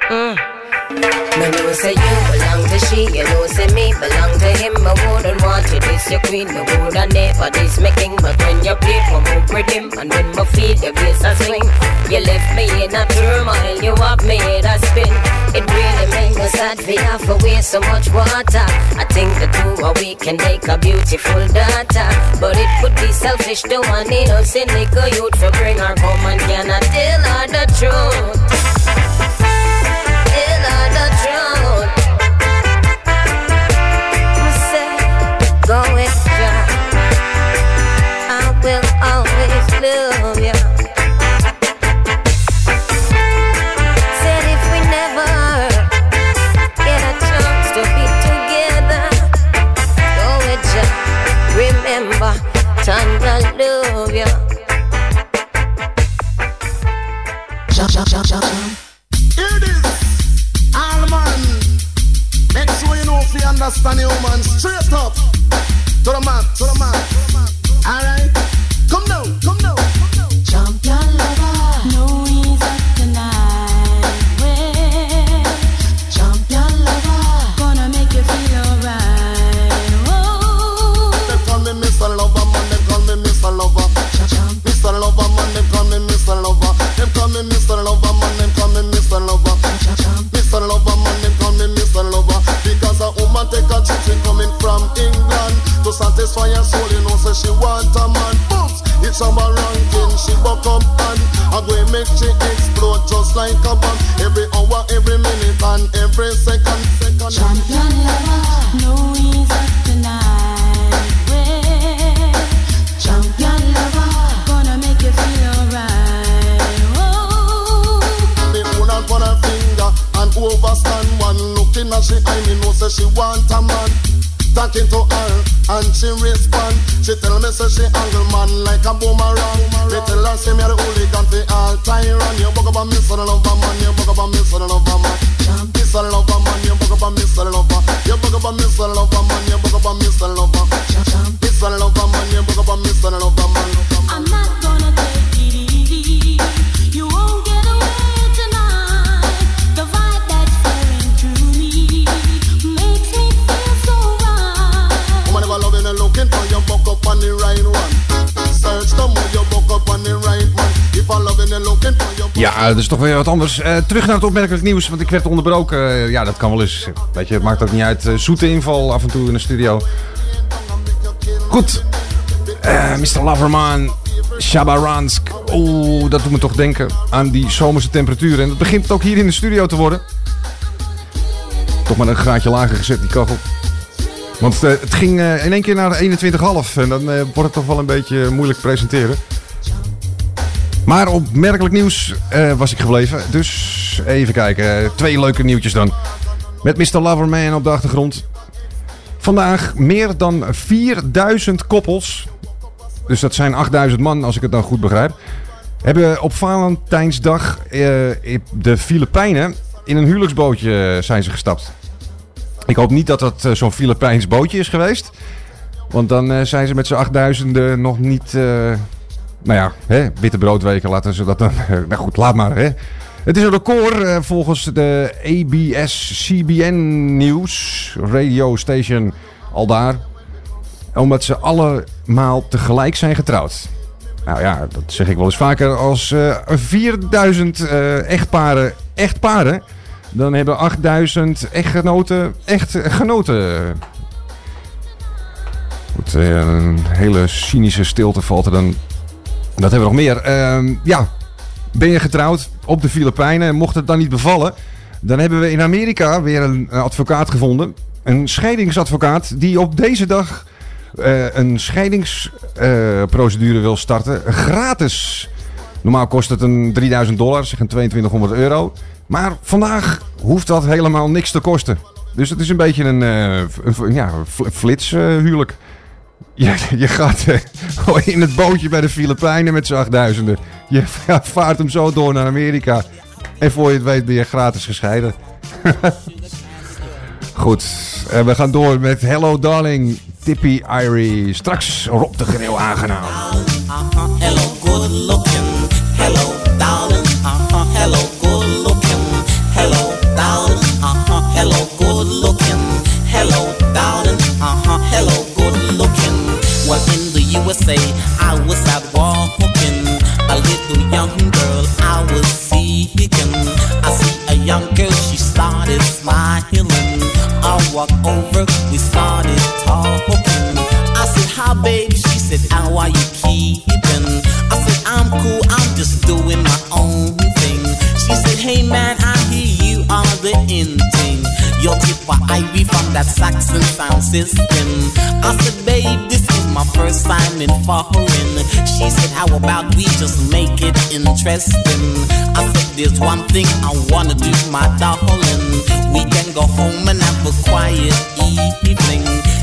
Mm. Me know say you belong to she, you know say me belong to him. I wouldn't want you this your queen, me woulda never this me king. But when you play for me with him, and when my feet your bass a swing, you left me in a turmoil, you have me in a spin. It really makes me sad for have to waste so much water. I think the two of we can make a beautiful daughter, but it would be selfish to one innocent little youth to bring her home and cannot tell her the truth. Remember, Tanya love ya. Hear this, all man. Make sure you know if you understand the woman straight up to the man, to the man. All right, Take a trip, she coming from England to satisfy her soul. You know, say she want a man. Booms, it's a ranking. She buck up and I go make she explode just like a bomb. Every hour, every minute, and every second, second. champion lover, no say she want a man. Talking to her and she respond. She tell me say she angle man like a boomerang. Me tell her say me a the hooligan fi all tyrant. You bug up on me son of a man. You bug up on me son of a man. Me of a man. You bug up on me of a. You bug up on me of a man. You bug up on me of a. Me son of a man. You bug up on me of a man. I'm not gonna Woman, if I loving and looking for you, buck up on the right one. Search the move, you buck up on the right one. If I loving and looking for you. Ja, dat is toch weer wat anders. Eh, terug naar het opmerkelijk nieuws, want ik werd onderbroken. Eh, ja, dat kan wel eens. Weet je, het maakt ook niet uit. Eh, zoete inval af en toe in de studio. Goed. Mr. Loverman, Shabaransk. Oeh, dat doet me toch denken aan die zomerse temperaturen. En dat begint ook hier in de studio te worden. Toch maar een graadje lager gezet, die kachel. Want eh, het ging eh, in één keer naar 21,5. En dan eh, wordt het toch wel een beetje moeilijk presenteren. Maar opmerkelijk nieuws was ik gebleven. Dus even kijken. Twee leuke nieuwtjes dan. Met Mr. Loverman op de achtergrond. Vandaag meer dan 4000 koppels. Dus dat zijn 8000 man, als ik het dan goed begrijp. Hebben op Valentijnsdag de Filipijnen in een huwelijksbootje zijn ze gestapt. Ik hoop niet dat dat eh, zo'n Filipijns bootje is geweest. Want dan eh, zijn ze met z'n 8000 nog niet. eh, nou ja, hè, witte broodweken laten ze dat dan. nou goed, laat maar. Hè. Het is een record volgens de ABS-CBN News radio station al daar. Omdat ze allemaal tegelijk zijn getrouwd. Nou ja, dat zeg ik wel eens vaker. Als eh 4000 eh, echtparen echt paren, dan hebben 8000 echtgenoten echt genoten. Goed, eh, een hele cynische stilte valt er dan. Dat hebben we nog meer. Ehm, ja, ben je getrouwd op de Filipijnen en mocht het dan niet bevallen, dan hebben we in Amerika weer een eh, advocaat gevonden. Een scheidingsadvocaat die op deze dag eh, een scheidingsprocedure wil starten. Gratis. Normaal kost het een 3000 dollar, zeg een 2200 euro. Maar vandaag hoeft dat helemaal niks te kosten. Dus het is een beetje een, eh, een, ja, fl- flitshuwelijk. Je, je gaat eh, in het bootje bij de Filipijnen met z'n achtduizenden. Je vaart hem zo door naar Amerika. En voor je het weet ben je gratis gescheiden. Goed, eh, we gaan door met Hello Darling, Tippy Irie. Straks Rob de Grill aangenaam. Uh-huh, hello, good looking. Hello, darling. Uh-huh, hello. Hello, darling. Uh-huh, hello, good looking. Hello, darling. Uh-huh, hello, good looking. Well, in the USA, I was out walking. A little young girl I was seeking. I see a young girl, she started smiling. I walk over, we started talking. I said, hi baby, she said, how are you keeping? I said, I'm cool, I'm just doing my own. She said, hey man, I hear you are the in thing. Your tip for Ivy from that Saxon sound system. I said, babe, this is my first time in foreign. She said, how about we just make it interesting? I said, there's one thing I wanna do, my darling. We can go home and have a quiet evening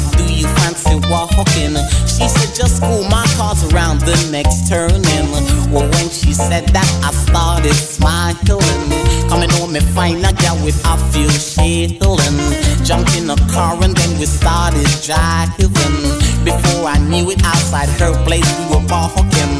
or do you fancy walking? She said, just cool, my car's around the next turning. Well, when she said that, I started smiling. Coming home and find a girl with a few shilling. Jumped in a car and then we started driving. Before I knew it, outside her place we were walking.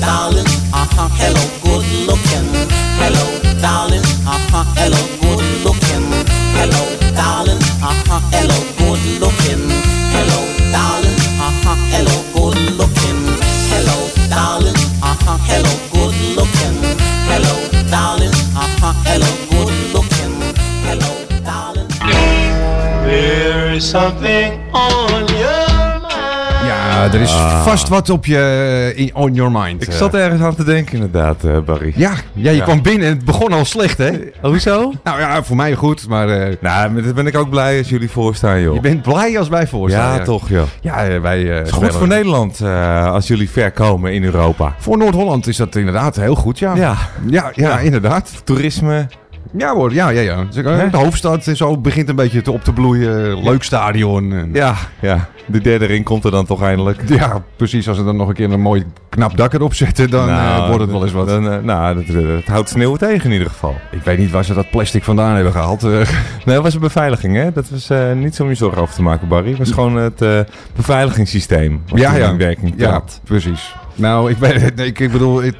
darling, uh hello, good looking. Hello, darling, uh huh, hello, good looking. Hello, darling, uh huh, hello, good looking. Hello, darling, uh huh, hello, good looking. Hello, darling, uh huh, hello, good looking. Hello, darling, uh huh, hello, good looking. Hello, darling. There is something on Ja, er is vast wat op je in, on your mind. Ik eh. zat ergens aan te denken inderdaad, eh, Barry. Ja, ja, je Ja. kwam binnen en het begon al slecht, hè? Hoezo? Nou ja, voor mij goed, maar... eh, Nou, daar ben ik ook blij als jullie voorstaan, joh. je bent blij als wij voorstaan. ja, toch, joh. Ja, eh, wij... eh, Het is goed voor Nederland eh, als jullie ver komen in Europa. Voor Noord-Holland is dat inderdaad heel goed, ja. Ja. ja, ja, inderdaad. Toerisme. Ja hoor, ja, ja, ja. Eh? De hoofdstad en zo begint een beetje te op te bloeien. Leuk stadion. En, Ja, ja. De derde ring komt er dan toch eindelijk. ja, precies. Als ze dan nog een keer een mooi knap dak erop zetten, dan Nou, eh, wordt het wel eens wat. Dan, eh, nou, dat, eh, het houdt sneeuw tegen in ieder geval. Ik weet niet waar ze dat plastic vandaan hebben gehaald. eh. Nee, dat was een beveiliging, hè? Dat was eh, niet zo om je zorgen over te maken, Barry. Het was gewoon het eh, beveiligingssysteem. Ja, ja. in werking ja, precies. Nou, ik nee, Ik, ik bedoel, ik,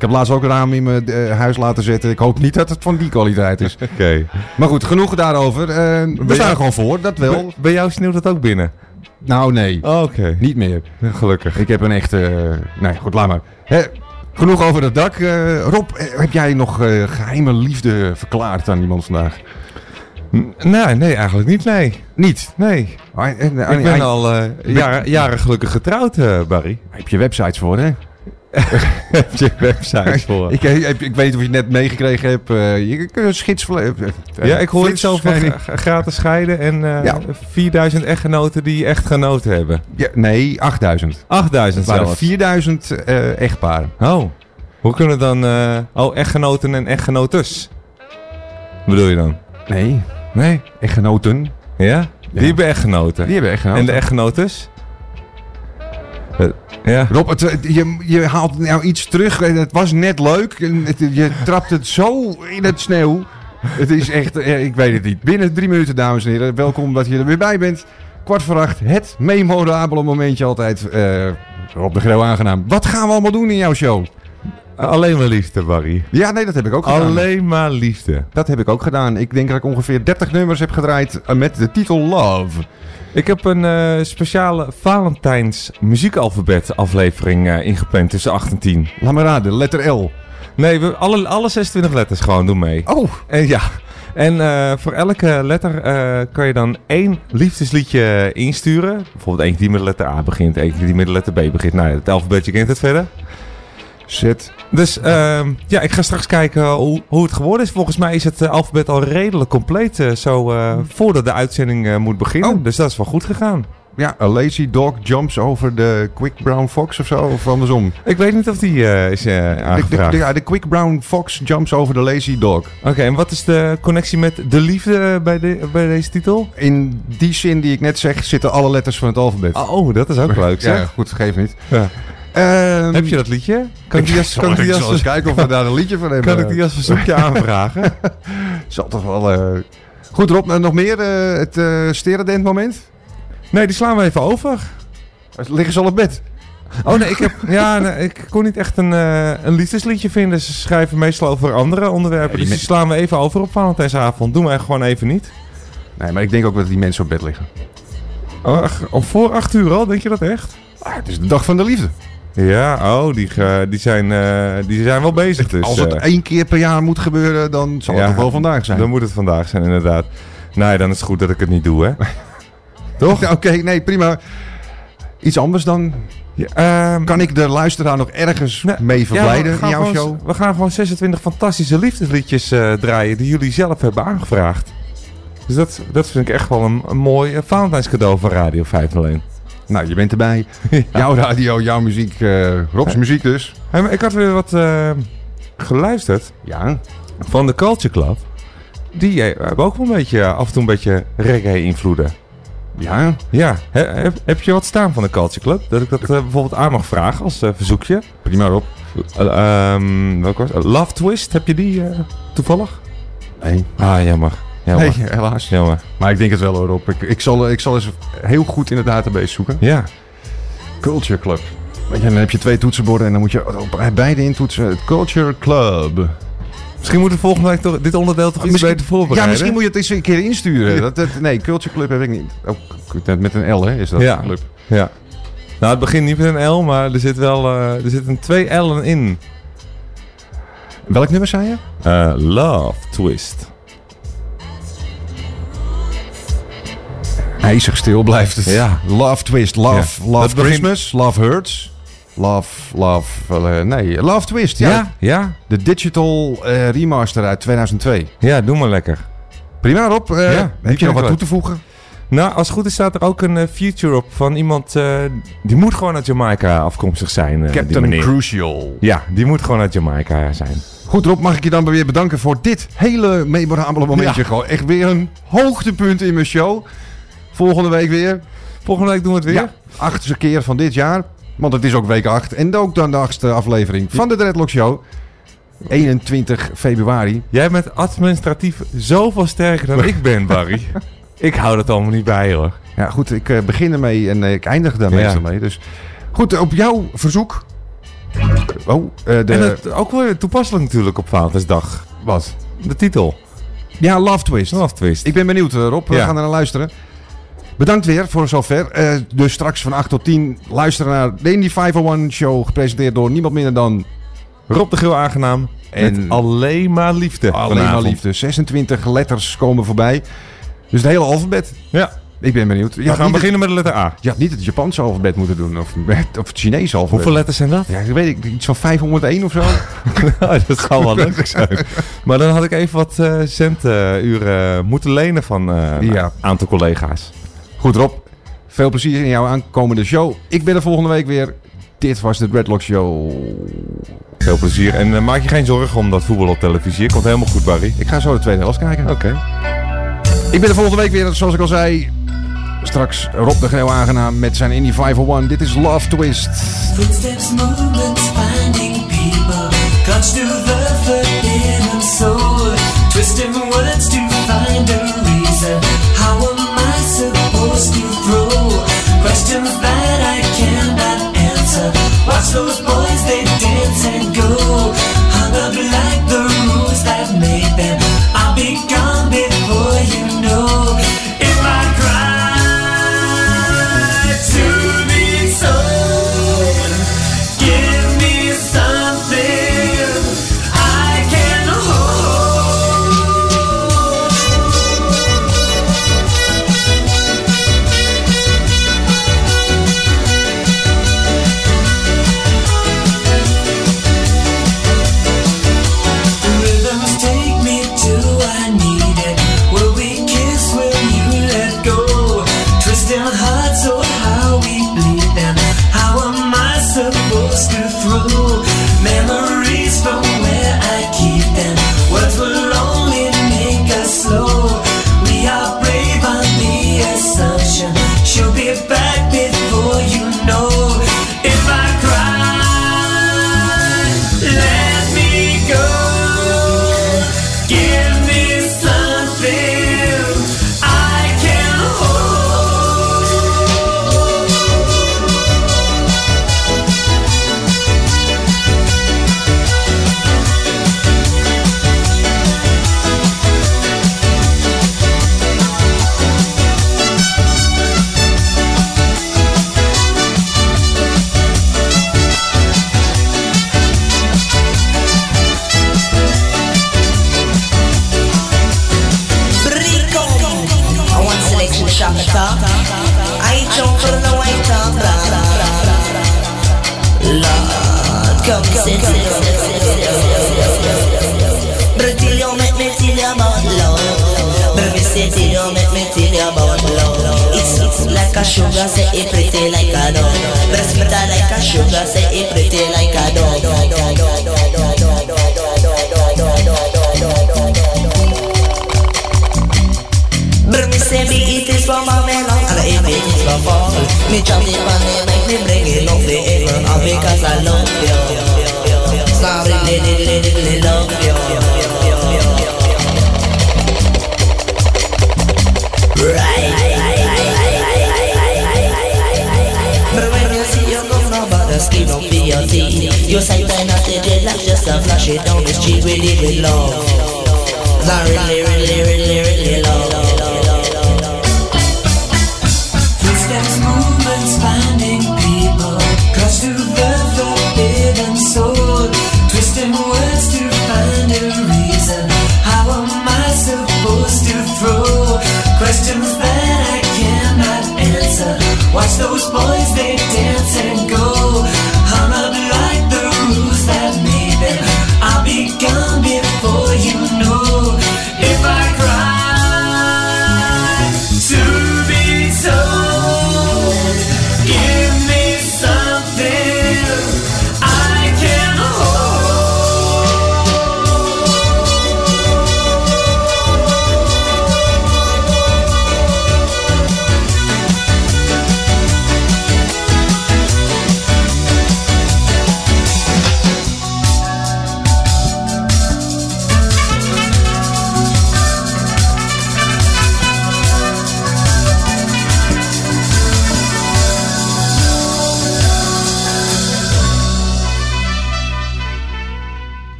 ik heb laatst ook een raam in mijn eh, huis laten zetten. Ik hoop niet dat het van die kwaliteit is. Oké. Maar goed, genoeg daarover. Eh, we jij- er gewoon voor, dat wel. Bij- Bij jou sneeuwt het ook binnen? Nou, nee. Oh, Oké. Niet meer. Gelukkig. Ik heb een echte... nee, goed, laat maar. Hè, genoeg over het dak. Eh, Rob, eh, heb jij nog eh, geheime liefde verklaard aan iemand vandaag? Nee, nee, eigenlijk niet, nee. Niet? Nee. Eh, eh, Ik eh, ben eh, al eh, jaren, jaren gelukkig getrouwd, eh, Barry. Heb je websites voor, hè? Heb je websites voor? ik, ik, ik weet niet of je het net meegekregen hebt. eh, je kunt een schits... eh, eh, Ja, ik hoor iets over gratis scheiden en Ja. 4000 echtgenoten die echt genoten hebben. Ja, nee, 8000. 8000 Het waren zelfs. 4000 eh, echtparen. Oh, hoe kunnen dan... oh, echtgenoten en echtgenotes. Wat bedoel je dan? Nee, Nee. echtgenoten. Ja? Die hebben echtgenoten. Die hebben echtgenoten. En de echtgenotes? Eh, ja. Rob, het, eh, je, je haalt nou iets terug. en Het was net leuk. je trapt het zo in het sneeuw. Het is echt, eh, ik weet het niet. Binnen drie minuten, dames en heren. Welkom dat je er weer bij bent. Kwart voor acht, het memorabele momentje altijd. eh Rob de Greel aangenaam. Wat gaan we allemaal doen in jouw show? Alleen maar liefde, Barry. Ja, nee, dat heb ik ook gedaan. Alleen maar liefde. Dat heb ik ook gedaan. Ik denk dat ik ongeveer 30 nummers heb gedraaid eh, met de titel Love. Ik heb een eh, speciale Valentijns muziekalfabet aflevering eh, ingepland tussen 8 en 10. Laat me raden, letter L. Nee, we, alle, alle 26 letters gewoon doen mee. Oh, En ja, en eh, voor elke letter kan je dan één liefdesliedje insturen. Bijvoorbeeld eentje die met de letter A begint, eentje die met de letter B begint. Nou, het alfabetje kent het verder. Zet. Dus ehm, ja, ik ga straks kijken hoe, hoe het geworden is. Volgens mij is het eh, alfabet al redelijk compleet eh, zo eh, voordat de uitzending moet beginnen. Oh. Dus dat is wel goed gegaan. Ja, a lazy dog jumps over the quick brown fox of zo, of andersom. Ik weet niet of die is De, de, aangevraagd. de, ja, de quick brown fox jumps over the lazy dog. Oké, en wat is de connectie met de liefde bij, de, bij deze titel? In die zin die ik net zeg, zitten alle letters van het alfabet. Oh, dat is ook leuk Ja, zeg. goed, geef niet. Ja. Ehm, Heb je dat liedje? Kan ik die als, kan ik die als, zal eens kijken of we daar een liedje van hebben. kan ik die als verzoekje aanvragen? Zal toch wel... eh, Goed, Rob, nou, nog meer eh, het uh, sterendent moment? Nee, die slaan we even over. Liggen ze al op bed? Oh nee, ik, heb, ja, nee, ik kon niet echt een, eh, een liefdesliedje vinden. Ze schrijven meestal over andere onderwerpen. Ja, die dus die slaan we even over op Valentijnsavond. Doen wij gewoon even niet. Nee, maar ik denk ook dat die mensen op bed liggen. Oh, ach, voor acht uur al, denk je dat echt? Ah, het is de dag van de liefde. Ja, oh, die, ge- die, zijn, eh, die zijn wel bezig. Dus, Als het eh, één keer per jaar moet gebeuren, dan zal het toch wel vandaag zijn. Dan moet het vandaag zijn, inderdaad. Nee, dan is het goed dat ik het niet doe, hè? Toch? Oké, nee, prima. Iets anders dan? kan ik de luisteraar nog ergens mee verblijden ehm, Ja, in jouw gewoon- show? We gaan gewoon 26 fantastische liefdesliedjes eh, draaien die jullie zelf hebben aangevraagd. Dus dat, dat vind ik echt wel een, een mooi eh, Valentijnscadeau van Radio 501. Nou, je bent erbij. Jouw radio, jouw muziek, eh Rob's muziek dus. Hey, maar ik had weer wat eh, geluisterd. Ja. Van de Culture Club. Die eh, hebben ook wel een beetje, eh, af en toe een beetje reggae-invloeden. Ja? Ja. He- heb, heb je wat staan van de Culture Club? Dat ik dat eh, bijvoorbeeld aan mag vragen als eh, verzoekje? Prima, Rob. Uh, um, welke was? Love Twist, heb je die eh, toevallig? Nee. Ah, jammer. Jammer. Nee, helaas. Jammer. Maar ik denk het wel hoor, Rob. Ik, ik, zal, ik zal eens heel goed in de database zoeken. Ja. Culture Club. Weet je, dan heb je twee toetsenborden en dan moet je op beide intoetsen. Culture Club. Misschien moeten we volgende week toch dit onderdeel toch iets Misschien- beter voorbereiden. Ja, misschien moet je het eens een keer insturen. Dat, dat, nee, Culture Club heb ik niet. Oh, met een L hè, is dat Ja. club. Ja. Nou, het begint niet met een L, maar er zit wel eh, er zitten twee L'en in. Welk nummer zei je? Eh, Love Twist. IJzig stil blijft het. Ja. Love Twist, Love, Ja. love Christmas, Love Hurts. Love, Love, eh, nee, Love Twist. Ja. Ja, ja. De digital eh, remaster uit 2002. Ja, doe maar lekker. Prima Rob, Ja, heb je nog wat toe te voegen? Nou, als het goed is staat er ook een feature op van iemand... die moet gewoon uit Jamaica afkomstig zijn. Captain. Crucial. Ja, die moet gewoon uit Jamaica zijn. Goed Rob, mag ik je dan weer bedanken voor dit hele memorabele momentje. Ja. Gewoon echt weer een hoogtepunt in mijn show. Volgende week weer. Volgende week doen we het weer? Ja, achtste keer van dit jaar. Want het is ook week 8. En ook dan de achtste aflevering van de Dreadlock Show. 21 februari. Jij bent administratief zoveel sterker dan ik ben, Barry. ik hou dat allemaal niet bij, hoor. Ja, goed, ik eh, begin ermee en eh, ik eindig daar Ja. meestal mee. Dus goed, op jouw verzoek. Oh, eh, de... En het, ook wel weer toepasselijk natuurlijk op Valentijnsdag. Wat? De titel. Ja, Love Twist. Love Twist. Ik ben benieuwd, Rob. We gaan er naar luisteren. Bedankt weer voor zover. Eh, dus straks van 8 tot 10 luisteren naar de Indie 501 show. Gepresenteerd door niemand minder dan... Rob de Geel aangenaam. En- Met alleen maar liefde. Alleen maar liefde. 26 letters komen voorbij. Dus het hele alfabet. Ja. Ik ben benieuwd. Je We gaan beginnen met de letter A. Je had niet het Japanse alfabet moeten doen. Of, of het Chinese alfabet. Hoeveel letters zijn dat? Ja, dat weet ik. Iets van 501 of zo. dat zou wel leuk zijn. Maar dan had ik even wat eh centuren moeten lenen van eh, een Ja. aantal collega's. Goed Rob. Veel plezier in jouw aankomende show. Ik ben er volgende week weer. Dit was de Dreadlock Show. Veel plezier. En eh, maak je geen zorgen om dat voetbal op televisie. Komt helemaal goed, Barry. Ik ga zo de tweede helft kijken. Oké. Ik ben er volgende week weer, zoals ik al zei. Straks Rob de Greel aangenaam met zijn Indie 501. Dit is Love Twist.